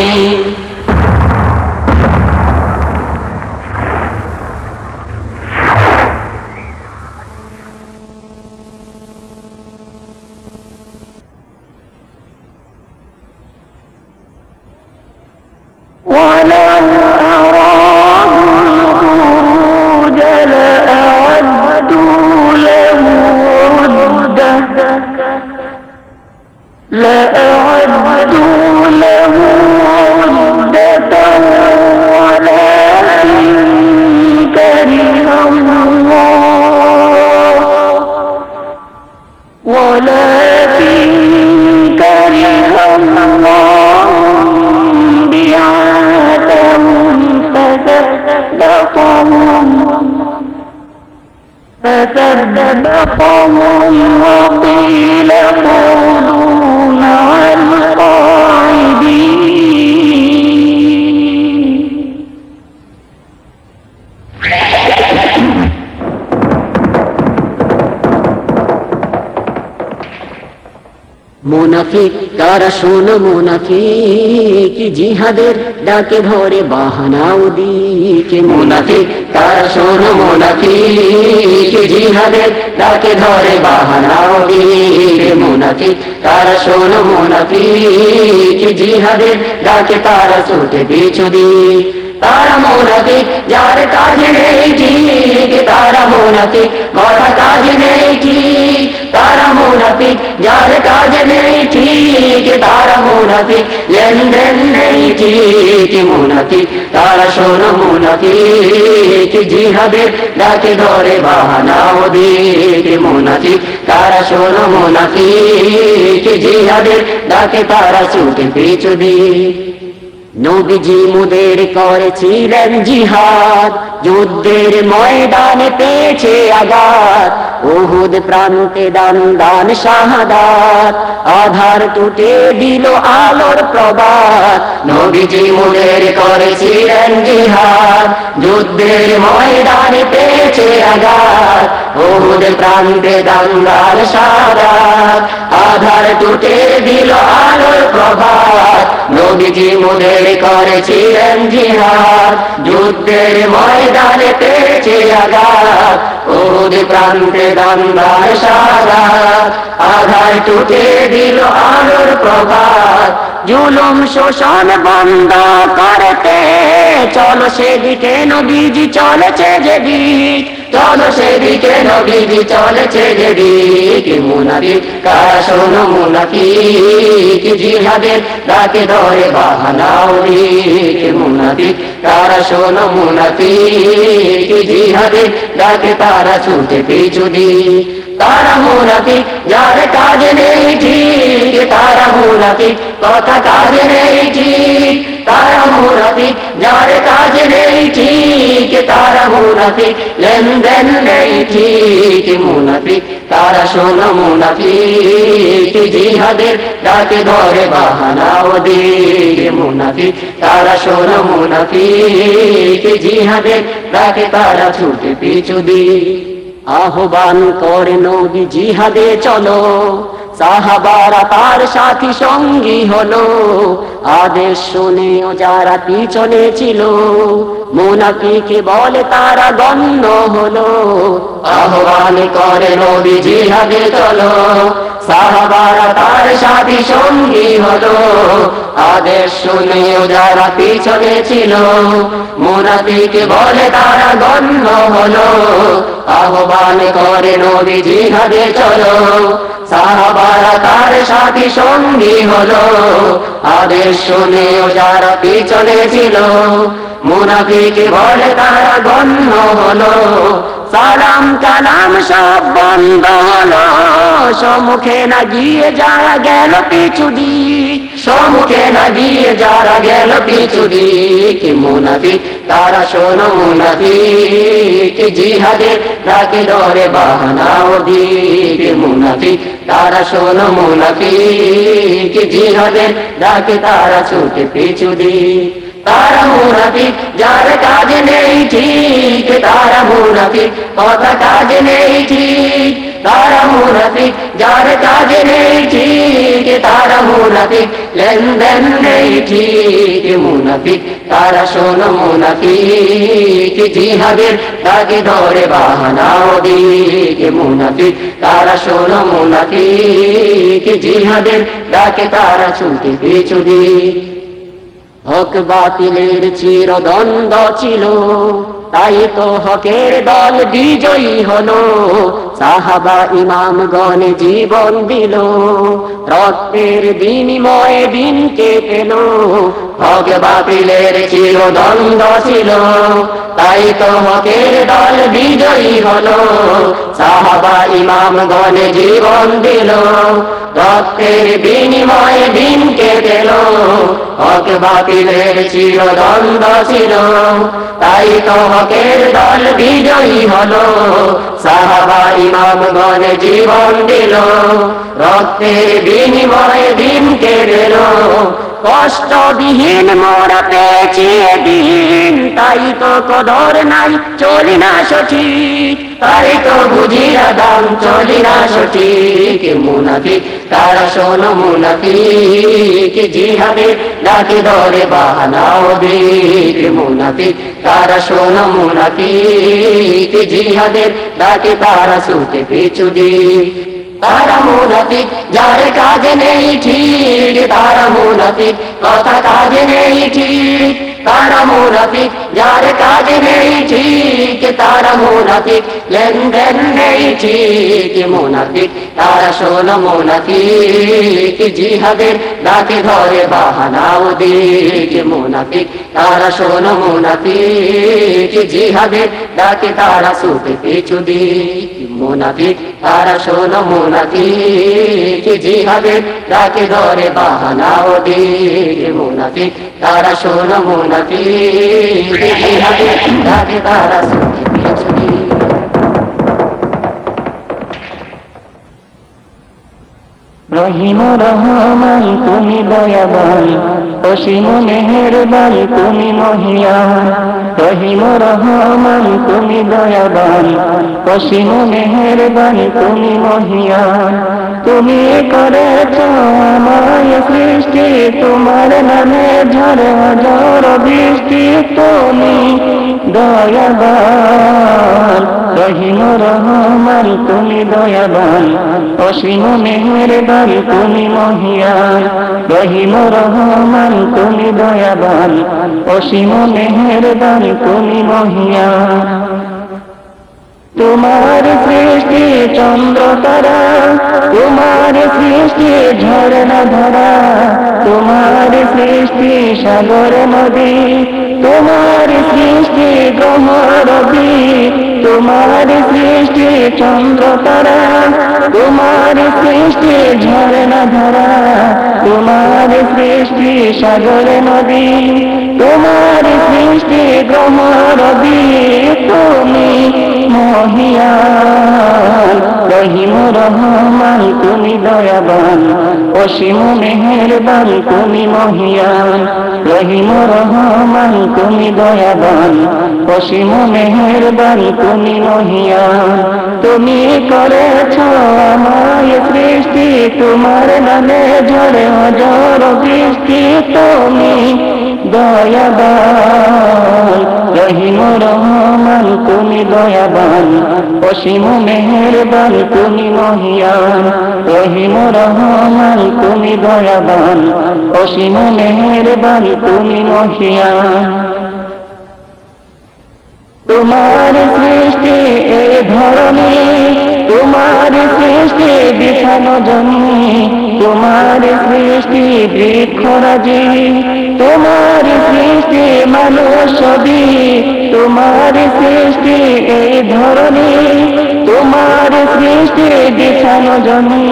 মুনাফিক, তারা শোনো মুনাফিক, জিহাদের ডাকে ধরে বাহানাও দিকে। মুনাফিক, তারা শোনো মুনাফিক, জিহাদের ডাকে ধরে বাহানাও দিকে। মুনাফিক, তারা শোনো মুনাফিক, জিহাদের ডাকে তারা ছুটে পিছু দিয়ে তারা মোনাফিক, যার কাজে নেই ঠিক, তারা মোনাফিক কথা কাজে নেই ঠিক তারা মোনাফিক যার কাজে নেই ঠিক তারা মোনাফিক লেনদেন নেই ঠিক মোনাফিক তারা শোনো মোনাফিক জিহাদের ডাকে ধরে বাহানাও দিক মোনাফিক তারা শোনো মোনাফিক জিহাদের ডাকে তারা ছুটে পিছু দিয়ে নবীজি মুদের করেছিলেন জিহাদ যুদ্ধের ময়দানে পেয়েছে আঘাত। উহুদ প্রান্তে দান দান শাহাদাত। আধার টুটে দিল আলোর প্রবাদ। নবীজি মুদের করেছিলেন জিহাদ। যুদ্ধের ময়দানে পেয়েছে আঘাত। উহুদ প্রান্তে দান দান শাহাদাত। আধার টুটে দিল আলোর প্রভাত নবীজি মুদের করেছিলেন জিহাদ। যুদ্ধের ময়দানে পেয়েছে আঘাত। ওদ প্রান্তে দন্দার সারাত আধার টুটে দিল আলোর প্রভাত। জুলুম শোষণ বন্ধ করতে চলো সেদিকে নবীজি, চলেছে যেদিক চলো সেদিকে নবীজি, চলেছে যেদিক মুনাফিক, কারা শোনো মুনাফিক? জিহাদের ডাকে ধরে বাহানাও দিক মুনাফিক কারা শোনো মুনাফিক জিহাদে ডাকে তারা ছুটে পিছু দিক তারা মুনাফিক যার কাজ নেই ঠিক তারা মুনাফিক কথা কাজ নেই ঠিক তারা মুনাফিক যার কাজ নেই ঠিক তারা মুনাফিক লেনদেন নেই ঠিক, মুনাফিক, তারা শোনো মুনাফিক, জিহাদের ডাকে ধরে বাহানাও দিক, মুনাফিক, তারা শোনো মুনাফিক, জিহাদের ডাকে তারা ছুটে পিছু দিক। আহ্বান করে নবী জিহাদে চলো। সাহাবারা তার সাথী সঙ্গী হলো। আদেশ শুনেও যারা পিছনে ছিল মোনাফিকে বলে তারা গণ্য হলো। আহ্বান করে নবী জিহাদে চলো। সাহাবারা তার সাথী সঙ্গী হলো। আদেশ শুনেও যারা পিছনে ছিল, মোনাফিকে বলে তারা গণ্য হলো। আহ্বান করে নবী জিহাদে চলো, সাহাবারা তার সাথী সঙ্গী হলো। আদেশ শুনেও যারা পিছনে ছিল, মুনাফিকে বলে তারা গণ্য হলো। সালাম কালাম সব বন্ধ হলো। সম্মুখে না গিয়ে যারা গেল পিছু দিক। সম্মুখে না গিয়ে যারা গেল পিছু দিক। মুনাফিক, তারা শোনো মুনাফিক। জিহাদের ডাকে ধরে বাহানাও দিক। মুনাফিক, তারা শোনো মুনাফিক। জিহাদের ডাকে তারা ছুটে পিছু দিক। তারা মুনাফিক যার কাজ নেই ঠিক তারা মুনাফিক কথা কাজ নেই ঠিক তারা মুনাফিক যার কাজ নেই ঠিক তারা মুনাফিক লেনদেন নেই ঠিক মুনাফিক তারা শোনো মুনাফিক জিহাদের তাকে ধরে বাহানাও দিক মুনাফিক তারা শোনো মুনাফিক জিহাদের ডাকে তারা ছুটে পিছু দিক হক বাতিলের চিরদ্বন্দ্ব ছিল, তাই তো হকের দল বিজয়ী হলো। সাহাবা ইমামগণ জীবন দিল, রক্তের বিনিময়ে দিনকে পেল হক বাতিলের চিরদ্বন্দ্ব ছিল, তাই তো হকের দল বিজয়ী হলো। সাহাবা ইমামগণ জীবন দিল রক্তের বিনিময়ে দিনকে দিল হক বাতিলের চিরদ্বন্দ্ব ছিল তাই তো হকের দল বিজয়ী হলো। সাহাবা ইমাম জীবন দিল। রক্তের বিনিময়ে দিনকে দিল কষ্টবিহীন মোরা পেয়েছি দিন, তাই তো কদর নাই, চলি না সঠিক। তাই তো বুঝিয়া দাম চলি না সঠিক। মুনাফিক, তারা শোনো মুনাফিক, জিহাদে ডাকে ধরে বাহানাও দিক মুনাফিক, তারা শোনো মুনাফিক জিহাদের ডাকে তারা সুতে পিছু দিক। তারা মুনাফিক যার কাজে নেই ঠিক তারা মুনাফিক কথা কাজে নেই ঠিক তারা মুনাফিক যার কাজে নেই ঠিক তারা মুনাফিক লেনদেন নেই ঠিক মুনাফিক তারা শোন মুনাফিক জিহাদের ডাকে ধরে বাহানাও দিক মুনাফিক তারা শোন মুনাফিক জিহাদের ডাকে তারা সুখে পিছু দিক মুনাফিক তারা শোন মুনাফিক জিহাদের ডাকে ধরে বাহানাও দিক মুনাফিক, তারা শোন মুনাফিক। ডাকে তারা রহিম রহমান, তুমি দয়াবান। অসীম মেহেরবান, তুমি মহিয়ান। রহিম রহমান, তুমি দয়াবান। অসীম মেহেরবান, তুমি মহিয়ান। তুমি করেছ আমায় সৃষ্টি, তোমার নামে ঝড় ঝড় বৃষ্টি। তুমি দয়াবান, রহিম রহমান, তুমি দয়াবান, অসীম মেহেরবান, তুমি মহিয়ান। রহিম রহমান, তুমি দয়াবান, অসীম মেহেরবান, তুমি মহিয়ান। তোমার সৃষ্টি চন্দ্র তারা, তোমার সৃষ্টি ঝরনা ধরা, তোমার সৃষ্টি সাগর নদী, তোমার সৃষ্টি গ্রহ রবি, তোমার সৃষ্টি চন্দ্র তারা, তোমার সৃষ্টি ঝরনা ধরা, তোমার সৃষ্টি সাগর নদী। তোমার সৃষ্টি গ্রহ রবি তুমি মহিয়ান রহিম রহমান, তুমি দয়াবান। অসীম মেহেরবান, তুমি মহিয়ান। রহিম রহমান, তুমি দয়াবান। অসীম মেহেরবান, তুমি মহিয়ান। তুমি করেছ আমায় সৃষ্টি, তোমার নামে ঝরে অজর বৃষ্টি, তুমি দয়াবান, রহিম রহমান, তুমি দয়াবান, অসীম মেহেরবান, তুমি মহিয়ান, রহিম রহমান, তুমি দয়াবান, অসীম মেহেরবান, তুমি মহিয়ান। তোমার সৃষ্টি এই ধরনী তোমার সৃষ্টি বিছানো জমি, তোমার সৃষ্টি বৃক্ষরাজি তোমার সৃষ্টি মানুষ ছবি তোমার সৃষ্টি এই ধরনী তোমার সৃষ্টি বিছানো জমি,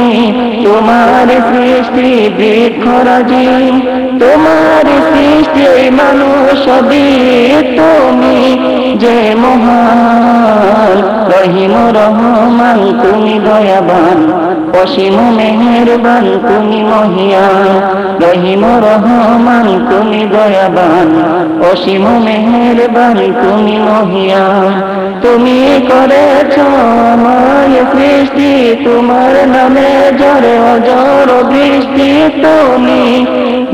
তোমার সৃষ্টি বৃক্ষরাজি তোমার সৃষ্টি মানুষ ছবি তুমি যে মহান, রহিম রহমান, তুমি দয়াবান, অসীম মেহেরবান, তুমি মহিয়ান, রহিম রহমান, তুমি দয়াবান, অসীম মেহেরবান, তুমি মহিয়ান। তুমি করেছ আমায় সৃষ্টি, তোমার নামে জরে অজর বৃষ্টি, তুমি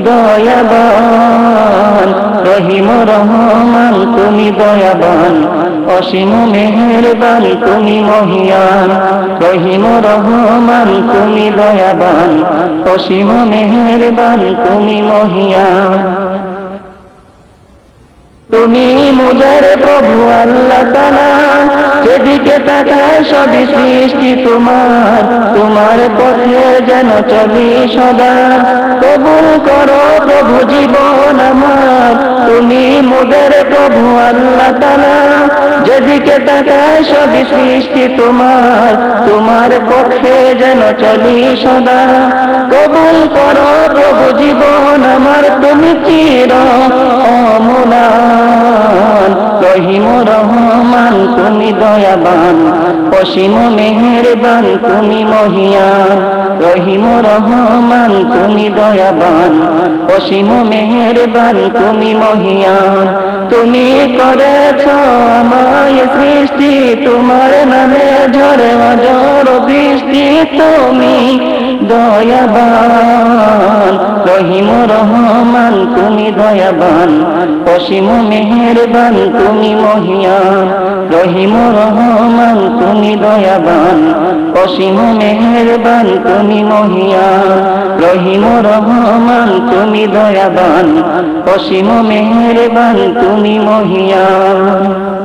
দয়াবান, রহিম রহমান, তুমি দয়াবান, অসীম মেহেরবান, তুমি মহিয়ান, রহিম রহমান, তুমি দয়াবান, অসীম মেহেরবান, তুমি মহিয়ান। তুমি মুজার প্রভু, আল্লাহ তালা যেদিকে তাকায় সবই সৃষ্টি তোমার। তোমার পথে যেন চলি সদা। কবুল করো প্রভু জীবন আমার। তুমি মোদের প্রভু আল্লাহ তালা যেদিকে তাকায় সবই সৃষ্টি তোমার। তোমার পক্ষে যেন চলি সদা। কবুল করো প্রভু জীবন আমার। তুমি চির অমলান রহিম রহমান, তুমি দয়াবান, অসীম মেহেরবান, তুমি মহিয়ান রহিম রহমান, তুমি দয়াবান, অসীম মেহেরবান, তুমি মহিয়া। তুমি করেছ আমায় সৃষ্টি, তোমার নামে ঝরে অজর বৃষ্টি, তুমি দয়াবান, রহিম রহমান, তুমি দয়াবান, অসীম মেহেরবান, তুমি মহিয়ান, রহিম রহমান, তুমি দয়াবান, অসীম মেহেরবান, তুমি মহিয়ান, রহিম রহমান, তুমি দয়াবান, অসীম মেহেরবান, তুমি মহিয়ান।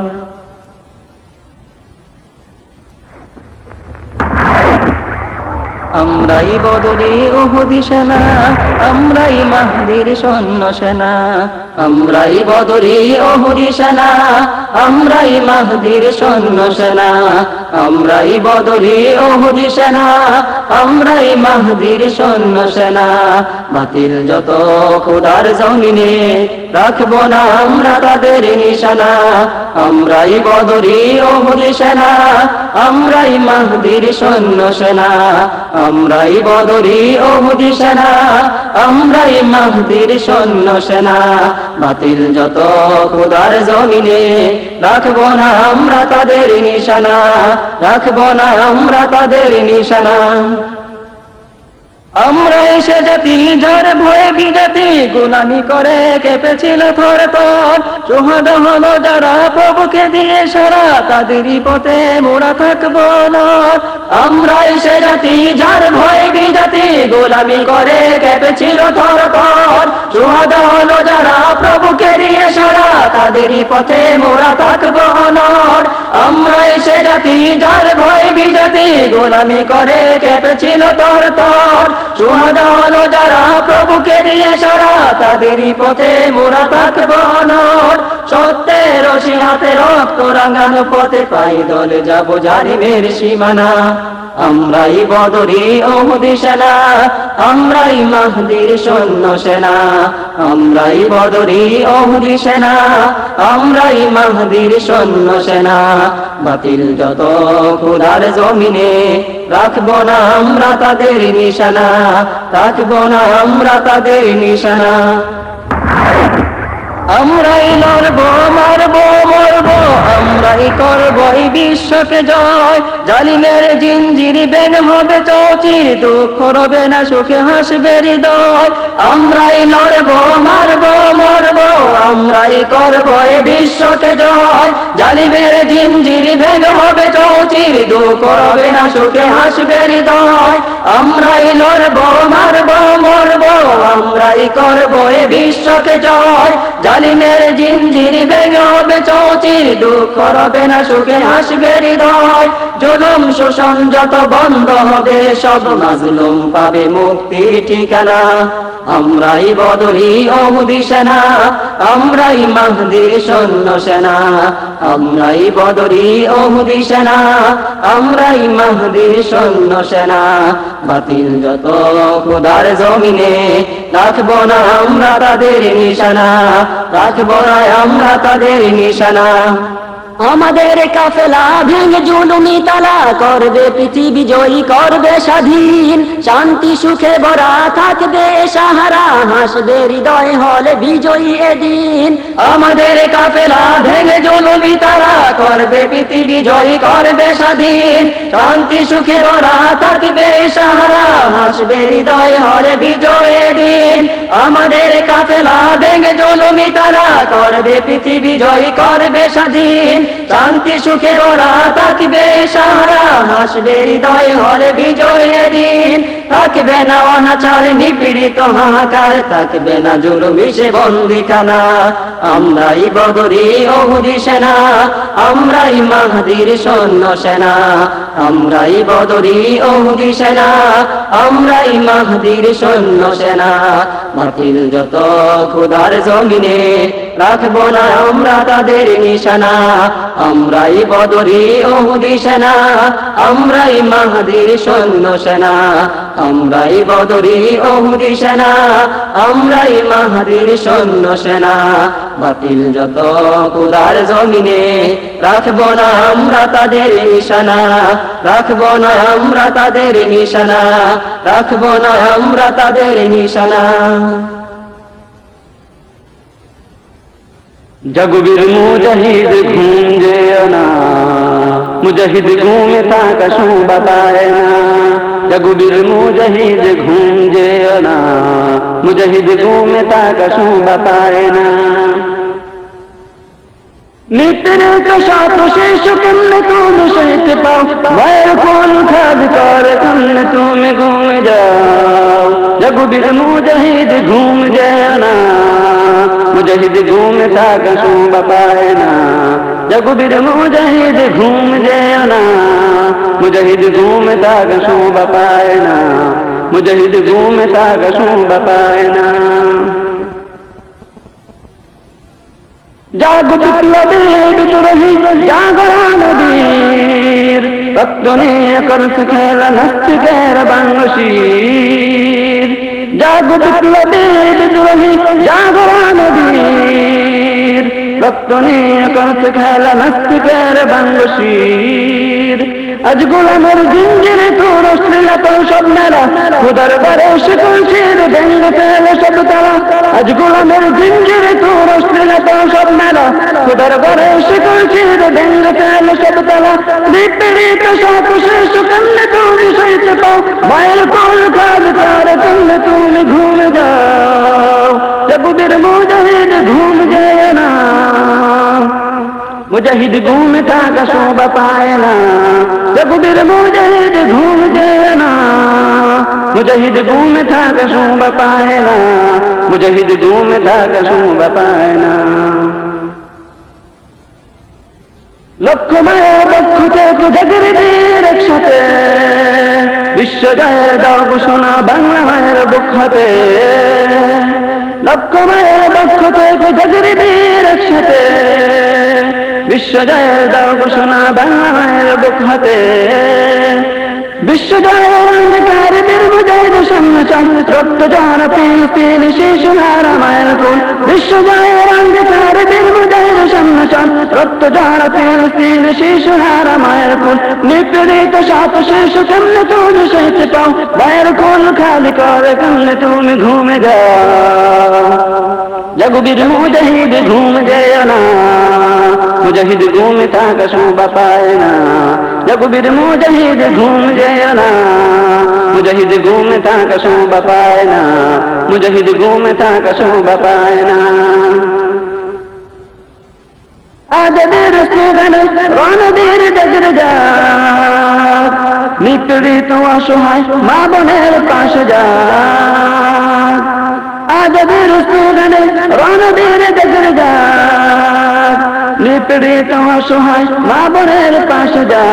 আমরাই বদরে ওহুদি সেনা আমরাই মাহদির সৈন্য সেনা। আমরাই বদরি অহুরি সেনা, আমরাই মাহদির সৈন্য সেনা, আমরাই বদরি অহুরি সেনা, আমরাই মাহদির সৈন্য সেনা। বাতিল যত খুদার জমিনে রাখব না আমরা তাদের নিশানা, আমরাই বদরি অহুরি সেনা, আমরাই মাহদির সৈন্য সেনা। আমরাই বদরি অহুদি সেনা, আমরাই মাহদির সৈন্য সেনা। বাতিল যত খুদার জমিনে রাখব না আমরা তাদের নিশানা রাখব না আমরা তাদের নিশানা। আমরা এসে জাতি যার ভয়ে বিজাতি গোলামি করে, কেঁপেছিল থর তর সোহাদ হলো যারা প্রভুকে দিয়ে সারা, তাদেরই পথে মোরা থাকব না। আমরা এসে জাতি যার ভয় বিজাতি গোলামি করে, কেঁপেছিল থর থর। সুহাদা হলো যারা প্রভুকে দিয়ে সারা, তাদেরই পথে মোরা থাকব অনর আমরা এসে জাতি যার ভয় বিজাতি গোলামি করে, কেঁপেছিল তর তর সুহাদা হলো যারা প্রভুকে দিয়ে সারা, তাদেরই পথে মোরা থাকব অনর। সত্যের হাতে রক্ত রাঙানো পথে পাই দলে যাব জারিমের সীমানা। আমরাই বদরি অহুদি সেনা, আমরাই মাহদির সৈন্য সেনা, আমরাই বদরি অহুদি সেনা, আমরাই মাহদির সৈন্য সেনা। বাতিল যত খুদার জমিনে রাখব না আমরা তাদের নিশানা, রাখব না আমরা তাদের নিশানা। আমরাই লড়বো, মারবো, মরবো, আমরাই করব এই বিশ্বকে জয়। জালিমের জিঞ্জির বেন হবে চৌচির, দুঃখ রবে না, সুখে হাসবে হৃদয়। আমরাই লড়বো, মারবো, মরবো, আমরাই করব এ বিশ্বকে জয়। জালিমের জিঞ্জির ভেঙে হবে চৌচির, দুঃখ করবে না, সুখে হাসবে হৃদয়। আমরাই লড়বো, মারবো, মরবো, আমরাই করব এ বিশ্বকে জয়। জালিমের হবে চৌচির দুঃখ করবে না, সুখে হাসবে হৃদয়। জুলুম, শোষণ যত বন্ধ হবে, সব মাজলুম পাবে মুক্তির ঠিকানা। আমরাই বদলি অহুদি সেনা, আমরাই মাহদির সৈন্য সেনা। আমরাই বদরি অহুদি সেনা, আমরাই মাহদির সৈন্য সেনা। বাতিল যত খুদার জমিনে রাখব না আমরা তাদের নিশানা। রাখব না আমরা তাদের নিশানা। আমাদের কাফেলা ভেঙে জুলুমি তালা করবে, পৃথিবী জয়ী করবে স্বাধীন। শান্তি, সুখে ভরা থাকবে সাহারা, হাসবে হৃদয়, হলে বিজয়ী এদিন। আমাদের কাফেলা ভেঙে জুলুমি তালা করবে, পৃথিবী জয়ী করবে স্বাধীন। শান্তি, সুখে ভরা থাকবে সাহারা, হাসবে হৃদয়, হলে বিজয় দিন আমাদের কাফেলা ভেঙে জুলুমি তারা করবে, পৃথিবী জয়ী করবে স্বাধীন। শান্তি, সুখে ওরা থাকবে, সারা হাসবে হৃদয় হলে বিজয়ের দিন। থাকবে না অনাচার, নিপীড়িত হাহাকার থাকবে না জুলুমি, সে বন্দিখানা। আমরাই বদরি অহুদি সেনা, আমরাই মাহাদির সৈন্য সেনা। আমরাই বদরি, অহুদি সেনা, আমরাই মাহাদির সৈন্য সেনা। বাতিল যত খুদার জমিনে রাখব না আমরা তাদের নিশানা, আমরাই বদরি ওহুদি সেনা আমরাই মাহাদির সৈন্য সেনা, আমরাই বদরি ওহুদি সেনা আমরাই মাহাদির সৈন্য সেনা। বাতিল যত কুদার জমিনে রাখব না আমরা তাদের নিশানা, রাখব না আমরা তাদের নিশানা, রাখব না আমরা তাদের নিশানা। جگ بیر مجہد گھونجے نا۔ مجہد گھومتا کشوں بتائے نا۔ جگ بیر مجہد گھونجے نا۔ مجہد گھومتا کشوں بتائے نا۔ نیتر کشا تو شیش کن تو مشیت پا۔ ویر کون خاد کار کن تم گھوم جاؤ جگ بھی مجہد گھوم جانا مجاہد گھوم گھومتا کسوں بپائے نا۔ جگ بر مجاہد گھوم جایا نا۔ مجاہد گھومتا کسوں بپائے نا۔ مجاہد گھومتا کسوں بپائے نا۔ جاگ بکلا بیگ تو رہی جاگران دیر۔ رکتنے کرس کھیلا نست کھیر بانگشیر জাগো বিপ্লবীর বিদ্রোহী জাগো রক্ত নিয়ে করছে খেলা নাস্তিকের বাংশীর আজ গোলামের জিঞ্জিরে তোর অশ্লীলতা সব মেলা খুদার বারে শিকল ছিঁড় ভেঙে ফেলে সব তারা। আজ গোলামের জিঞ্জিরে তোর অশ্লীলতা সব মেলা খুদার বারে শিকল ছিঁড় ভেঙে ফেলে সব তারা। বিপরীত সব শেষ কান্নে তুমি সইতে পাও। মায়ের কোল কাজ তার কান্নে তুমি ঘুমে যাও জবুদের মুজাহিদ ঘুম যায় না। मुजाहिद घूमता का शोभा पाए ना रघुबीर मुजाहिद घूम गए ना मुजाहिद घूमता का शोभा पाए ना मुजाहिद घूमता का शोभा पाए ना লক্ষ মায়ের পক্ষ থেকে জাগরে দিয়ে একসাথে বিশ্ব জয়ের দাও ঘোষণা বাংলা মায়ের বক্ষতে লক্ষ মায়ের পক্ষ থেকে জাগরে দিয়ে একসাথে বিশ্বজয়ের দাও ঘোষণা বাংলার বুক হাতে। বিশ্বজয়ের অন্ধকার দীর্ঘজয় সামনে চল রক্ত জন পিল পিল শিশু রামায়ণ ফুল। বিশ্বজয়ের অন্ধকার দীর্ঘজয় সামনে চল রক্ত জন পিল পিল শিশু রামায়ণ ফুল। নিপীড়িত সাত শিশু কেমনে তুমি সহিতে পাও? বাইর কোল খালি করে কেমনে তুমি ঘুমে যাও? জগবীর মুজাহিদ ঘুম যায় না। مجاہد گھوم کشوں بپائنا جب بر مجاہد گھوم جینا مجاہد گھوم کشوں بپائنا مجاہد گھوم کشوں بپائنا آج دیر سوگن ران دیر جگر جا۔ نکڑی تو آسو নিপীড়িত তো অসহায় মা বোনের পাশে যা আজ বেরোস دیر দেখে جا۔ পীড়িত অসহায় মা বোনের পাশে যা।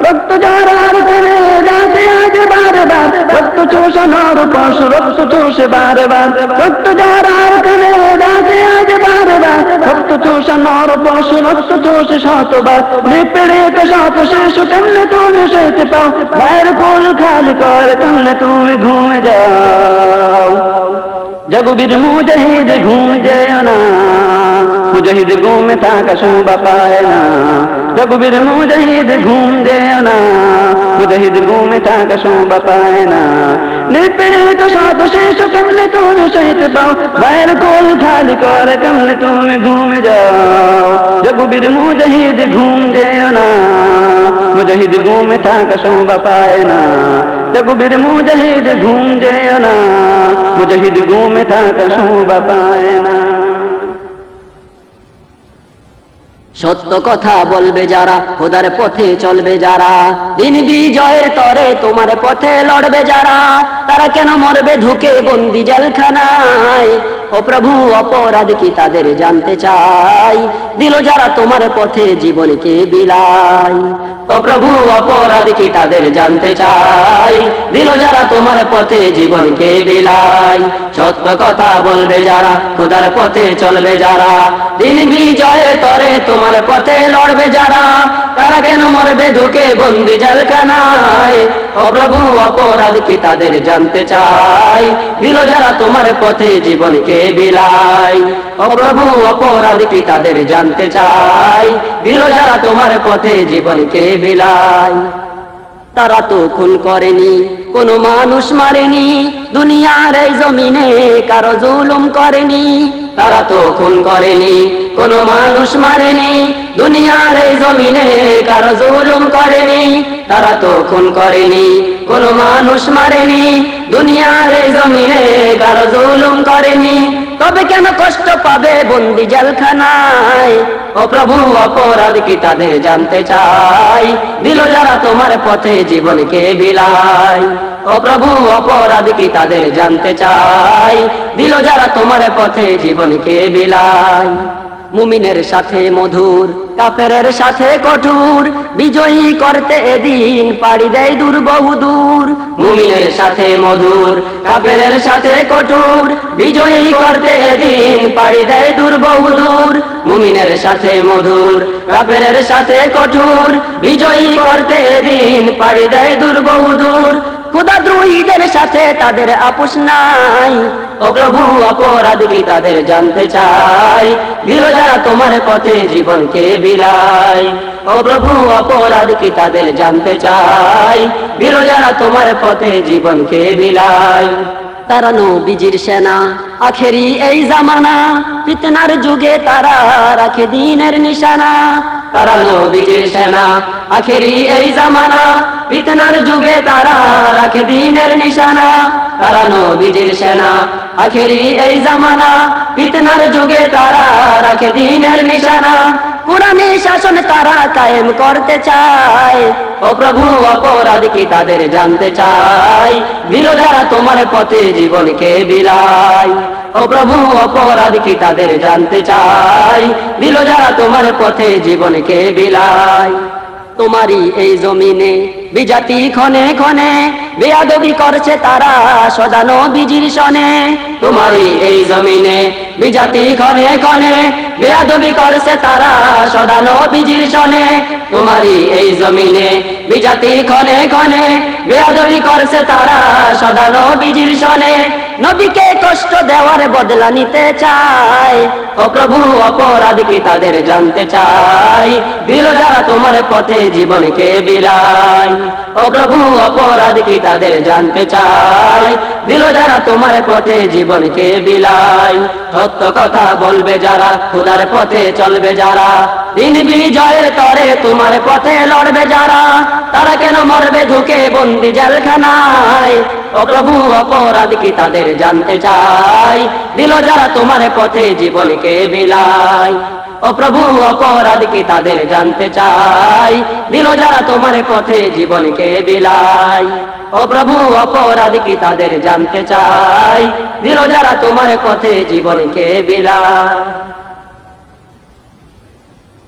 রক্ত জড়ার করে যাতে আজ বারবার। রক্ত চোষণর পশ, রক্ত চোষে বারবার। রক্ত জড়ার করে যাতে আজ বারবার। রক্ত চোষণর পশ, রক্ত চোষে শতবার। নিপীড়িত শত শিশু, কেমনে তুমি সেতে পাও? মায়ের কোল খালি করে কেমনে তুমি ঘুমে যাও? জগবীর মুজাহিদ ঘুম যায় না। جگ ما کسوں با پائے جب بھیر مجھ جہید گھوم جا مجھے گو ما کسوں بائے کمل تم گھوم جاؤ۔ جب بیر مجھ جہید گھوم جیو نا مجھ گھوم تھا کسوں با پائے نا۔ جب بیرمو جہید گھوم جیو نا مجھ ہید گوم تھا کسوں بائےنا সত্য কথা বলবে যারা, খোদার পথে চলবে যারা। দিন বিজয়ের তরে তোমার পথে লড়বে যারা, তারা কেন মরবে ঢুকে বন্দি জেলখানায়? ও প্রভু, অপরাধ কি তাদের জানতে চাই? দিল যারা তোমার পথে জীবনকে বিলাই প্রভু অপরাধ কি তাদের জানতে চাই। দিল যারা তোমার পথে জীবনকে বিলাই সত্য কথা বলবে যারা, খোদার পথে চলবে যারা। দিন বিজয়ে তরে তোমার পথে লড়বে যারা। তারা কেন মরবে ঢুকে বন্দি জেলখানায়? ও প্রভু, অপরাধ কি তাদের জানতে চাই? দিল যারা তোমার পথে জীবনকে বিলাই ও প্রভু, অপরাধ কি তাদের জানতে চাই? দিল যারা তোমার পথে জীবনকে বিলাই তারা তো খুন করেনি, কোনো মানুষ মারেনি, দুনিয়ার এই জমিনে কারও জুলুম করেনি। তারা তো খুন করেনি কোনো মানুষ মারেনি, দুনিয়ার এই জমিনে কারও জুলুম করেনি, তারা তো খুন করেনি। কোনো মানুষ মারেনি, দুনিয়ার এই জমিনে কারও জুলুম করেনি। তবে কেন কষ্ট পাবে বন্দি জেলখানায়? ও প্রভু, অপরাধ কি তাদের জানতে চাই? দিল যারা তোমার পথে জীবনকে বিলাই ও প্রভু, অপরাধ কি তাদের জানতে চাই? দিল যারা তোমার পথে জীবনকে বিলাই মুমিনের সাথে মধুর, কাফেরের সাথে কঠোর, বিজয়ী করতে এদিন পাড়ি দেয় দূর বহু দূর। মুমিনের সাথে মধুর, কাফেরের সাথে কঠোর, বিজয়ী করতে এদিন পাড়ি দেয় দূর বহু দূর। মুমিনের সাথে মধুর, কাফেরের সাথে কঠোর, বিজয়ী করতে এদিন পাড়ি দেয় দূর বহু দূর। খুদা দ্রুইদের সাথে তাদের আপোষ নাই। ও প্রভু, অপরাধ তাদের জানতে চাই? যারা তোমার পথে জীবনকে বিলাই। ও প্রভু, অপরাধ কি তাদের জানতে চাই? যারা তোমার পথে জীবনকে বিলাই। তারা নবীজির সেনা। আখেরি এই জামানা, ফিতনার যুগে তারা রাখে দিনের নিশানা। তারা নবীজির সেনা, আখেরি এই জামানা, ফিতনার যুগে তারা রাখে দিনের নিশানা। তারা নবীজির সেনা, আখেরি এই জামানা, ফিতনার যুগে তারা রাখে দিনের নিশানা। পুরানি শাসন তারা কায়েম করতে চায়। ও প্রভু, অপরাধ কি তাদের জানতে চাই বিরোধারা তোমার পথে জীবনকে বিলাই ও প্রভু, অপরাধ কি তাদের জানতে চাই যারা তোমার পথে জীবনকে বিলাই তোমারই এই জমিনে বিজাতি ক্ষণে ক্ষণে বেয়াদবি করছে তারা, সজানো বিজির সনে। তোমারই এই জমিনে বিজাতি ঘরে কনে বেয়াদবি করছে তারা সদানো বিজির সনে। তোমারই এই জমিনে বিজাতি ক্ষণে ক্ষণে বেয়াদবি করছে তারা সদানো বিজির সনে। নবীকে কষ্ট দেওয়ার বদলা নিতে চায়। ও প্রভু, অপরাধ কি তাদের জানতে চাই দিল যারা তোমার পথে জীবনকে বিলাই ও প্রভু, অপরাধ কি তাদের জানতে চাই দিল যারা তোমার পথে জীবনকে বিলাই সত্য কথা বলবে যারা, খুদার পথে চলবে যারা। দিন বিজয়ের তরে তোমার পথে লড়বে যারা। তারা কেন মরবে ঢুকে বন্দি জেলখানায়? ও প্রভু অপরাধ কি তাদের জানতে চাই। দিল যারা তোমার পথে জীবনকে বিলাই ও প্রভু অপরাধ কি তাদের জানতে চাই। দিল যারা তোমার পথে জীবনকে বিলাই ও প্রভু অপরাধ কি তাদের জানতে চাই। দিল যারা তোমার পথে জীবনকে বিলাই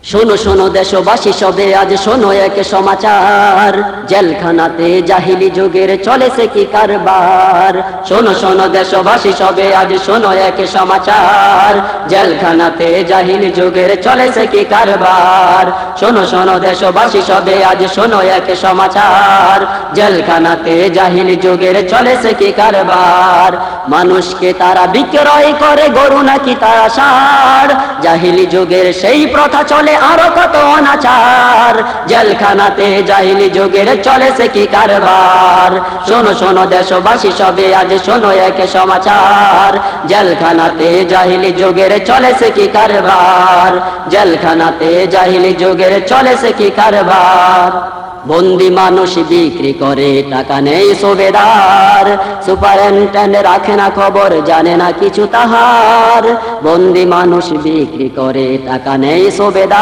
শোনো শোনো দেশবাসী সবে, আজ শোনো এক সমাচার। জেলখানাতে জাহিলি যুগের চলেছে কি কারবার? শোনো শোনো দেশবাসী সবে, আজ শোনো এক সমাচার। জেলখানাতে জাহিলি যুগের চলেছে কি কারবার? শোনো শোনো দেশবাসী সবে, আজ শোনো এক সমাচার। জেলখানাতে জাহিলি যুগের চলেছে কি কারবার? মানুষকে তারা বিক্রয় করে, গরু নাকি তারা সার জাহিলি যুগের সেই প্রথা চলে আরও কত অনাচার। জেলখানাতে জাহিলি যুগের চলেছে কি কারবার? শোনো শোনো দেশবাসী, সবে আজ শোনো এক সমাচার। জেলখানাতে জাহিলি যুগের চলেছে কি কারবার? জেলখানাতে জাহিলি যুগের চলেছে কি কারবার? বন্দি মানুষ বিক্রি করে, টাকা নেই সুবেদার। সুপারেন্টেন্ড রাখে না খবর, জানে না কিছু তাহার। বন্দি মানুষ বিক্রি করে, টাকা নেই সুবেদার।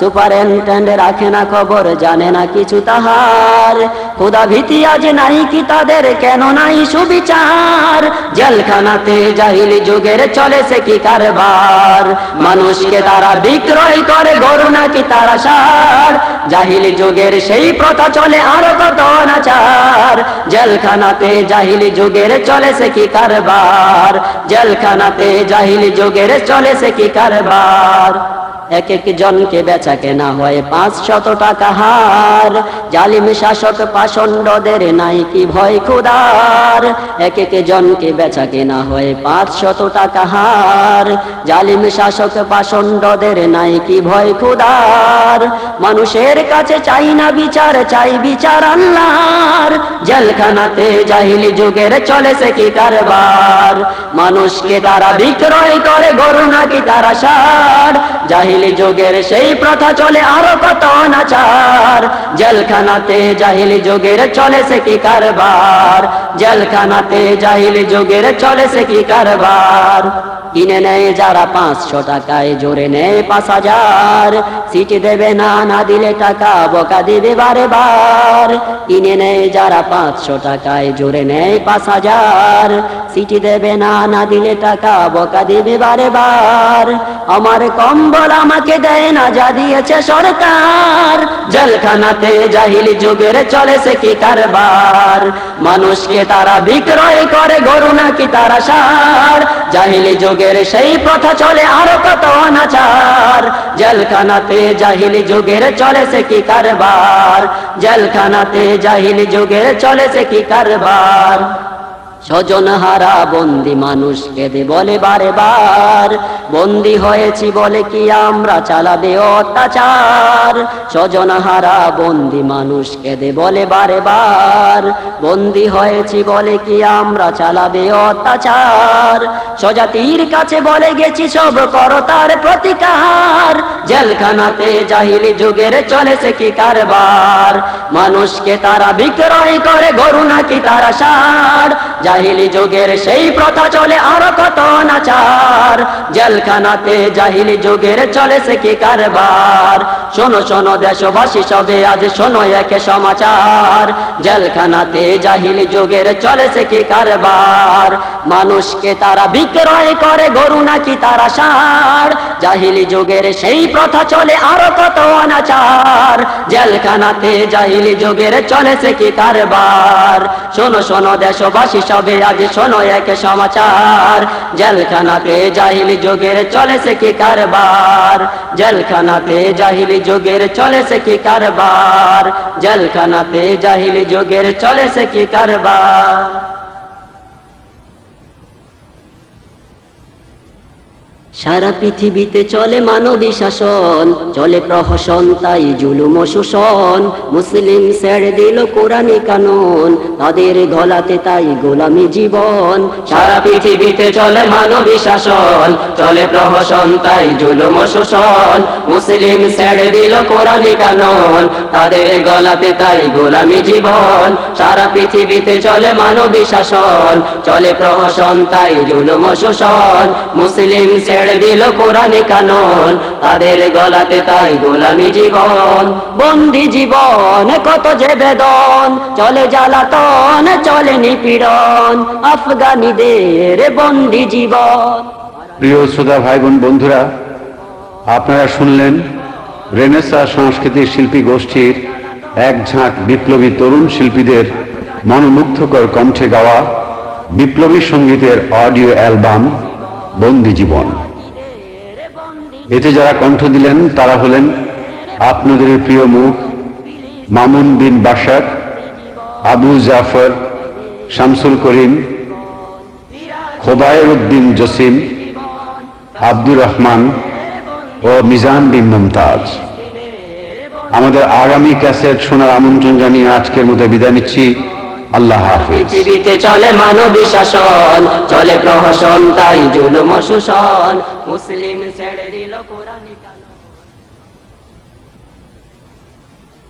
সুপারেন্টেন্ড রাখে না খবর, জানে না কিছু তাহার। খোদা ভীতি আজ নাই কি তাদের, কেন নাই সুবিচার? জেলখানাতে জাহিলি যুগের চলে সে কি কারবার? মানুষকে তারা বিক্রয় করে, গরু নাকি তারা সার জাহিলি যুগের সেই প্রথা চলে, আরও কত নাচার জেলখানাতে জাহিলি যুগের চলে সে কি কারবার? জেলখানাতে জাহিলি যুগের চলে সে কি কারবার? এক এক জনকে বেচা কেনা হয় পাঁচ শত টাকা হার। জালিম শাসক পাষণ্ডদের নাই কি ভয় খুদার এক এক জনকে বেচা কেনা হয় পাঁচ শত টাকা হার। জালিম শাসক পাষণ্ডদের নাই কি ভয় খুদার মানুষের কাছে চাই না বিচার, চাই বিচার আল্লাহর। জেলখানাতে জাহিলি যুগের চলে সে কি কারবার? মানুষকে তারা বিক্রয় করে, গরু নাকি তারা সার। জাহিলি যুগের সেই প্রথা চলে আরও কত নাচার জেলখানাতে জাহিলি যুগের চলে সে কি কারবার। জেলখানাতে জাহিলি যুগের চলে সে কি কারবার। কিনে নেয় যারা পাঁচশো টাকায়, জোরে নেয় পাঁচ হাজার। সিটি দেবে না না দিলে টাকা, বোকা দিবে বারে বার। কিনে নেয় যারা পাঁচশো টাকায়, জোরে নেয় পাঁচ হাজার। সিটি দেবে না না দিলে টাকা, বোকা দিবে বারে বার। আমার কম্বল আমাকে দেয় না, যা দিয়েছে সরকার। জেলখানাতে জাহিলি যুগের চলে সে কি কারবার? মানুষকে তারা বিক্রয় করে, গরু নাকি তারা সার। জাহিলি যুগের সেই প্রথা চলে, আরও কত অনাচার। জেলখানাতে জাহিলি যুগের চলে সে কি কারবার? জেলখানাতে জাহিলি যুগের চলে সে কি কারবার? স্বজন হারা, বন্দি মানুষ কেঁদে বলে বারে বার বন্দি হয়েছি বলে কি আমরা চালাবে অত্যাচার? স্বজন হারা, বন্দি মানুষ কেঁদে বলে বারে বার বন্দি হয়েছি বলে কি আমরা চালাবে অত্যাচার? স্বজাতির কাছে বলে গেছি, সব করো তার প্রতিকার। জেলখানাতে জাহিলি যুগের চলেছে কি কারবার? মানুষকে তারা বিক্রয় করে, গরু নাকি তারা সার। জাহিলি যুগের সেই প্রথা চলে আরও কত নাচার। জেলখানাতে জাহিলি যুগের চলেছে কি কারবার? শোনো শোনো, দেশবাসী সবে আজ শোনো একে সমাচার। জেলখানাতে জাহিলি যুগের চলেছে কি কারবার? মানুষকে তারা বিক্রয় করে, গরু নাকি তারা সার জাহিলি যুগের সেই প্রথা চলে আরও কত অনাচার জেলখানাতে জাহিলি যুগের চলেছে কি কারবার? শোনো শোনো, দেশবাসী সবে আজ শোনো এক সমাচার। জেলখানাতে জাহিলি যুগের চলেছে কি কারবার? জেলখানাতে জাহিলি যুগের চলেছে কি কারবার? জেলখানাতে জাহিলি যুগের চলেছে কি কারবার? সারা পৃথিবীতে চলে মানবী শাসন, চলে প্রহসন, তাই জুলুম শোষণ। মুসলিম ছেড়ে দিল কোরআনী কানুন, তাদের গলাতে তাই গোলামি জীবন। সারা পৃথিবীতে চলে মানবী শাসন, চলে প্রহসন, তাই জুলুম শোষণ। মুসলিম ছেড়ে দিল কোরআনী কানুন, তাদের গলাতে তাই গোলামি জীবন। সারা পৃথিবীতে চলে মানবী শাসন, চলে প্রহসন, তাই জুলুম শোষণ। মুসলিম ছেড়ে দিল কোরআনে কানন। তাদের গলাতে তাই গোলামি জীবন। বন্দি জীবন কত যে বেদন। চলে জ্বালাতন, চলে নিপীড়ন। আফগানিদের বন্দি জীবন। প্রিয় শ্রোতা ভাই বোন বন্ধুরা, আপনারা শুনলেন রেনেসা সাংস্কৃতিক শিল্পী গোষ্ঠীর এক ঝাঁক বিপ্লবী তরুণ শিল্পীদের মনোমুগ্ধকর কণ্ঠে গাওয়া বিপ্লবী সঙ্গীতের অডিও অ্যালবাম, বন্দি জীবন। এতে যারা কণ্ঠ দিলেন, তারা হলেন আপনাদের প্রিয় মুখ, মামুন বিন বাসার আবু জাফর, শামসুল করিম খোবায়ের উদ্দিন জসিম, আব্দুর রহমান ও মিজান বিন মুমতাজ। আমাদের আগামী ক্যাসেট শোনার আমন্ত্রণ জানিয়ে আজকের মতো বিদায় নিচ্ছি। আল্লাহ পৃথিবীতে চলে মানব শাসন চলে প্রহসন তাই জুলুম শোষণ। মুসলিম ছেড়ে দিল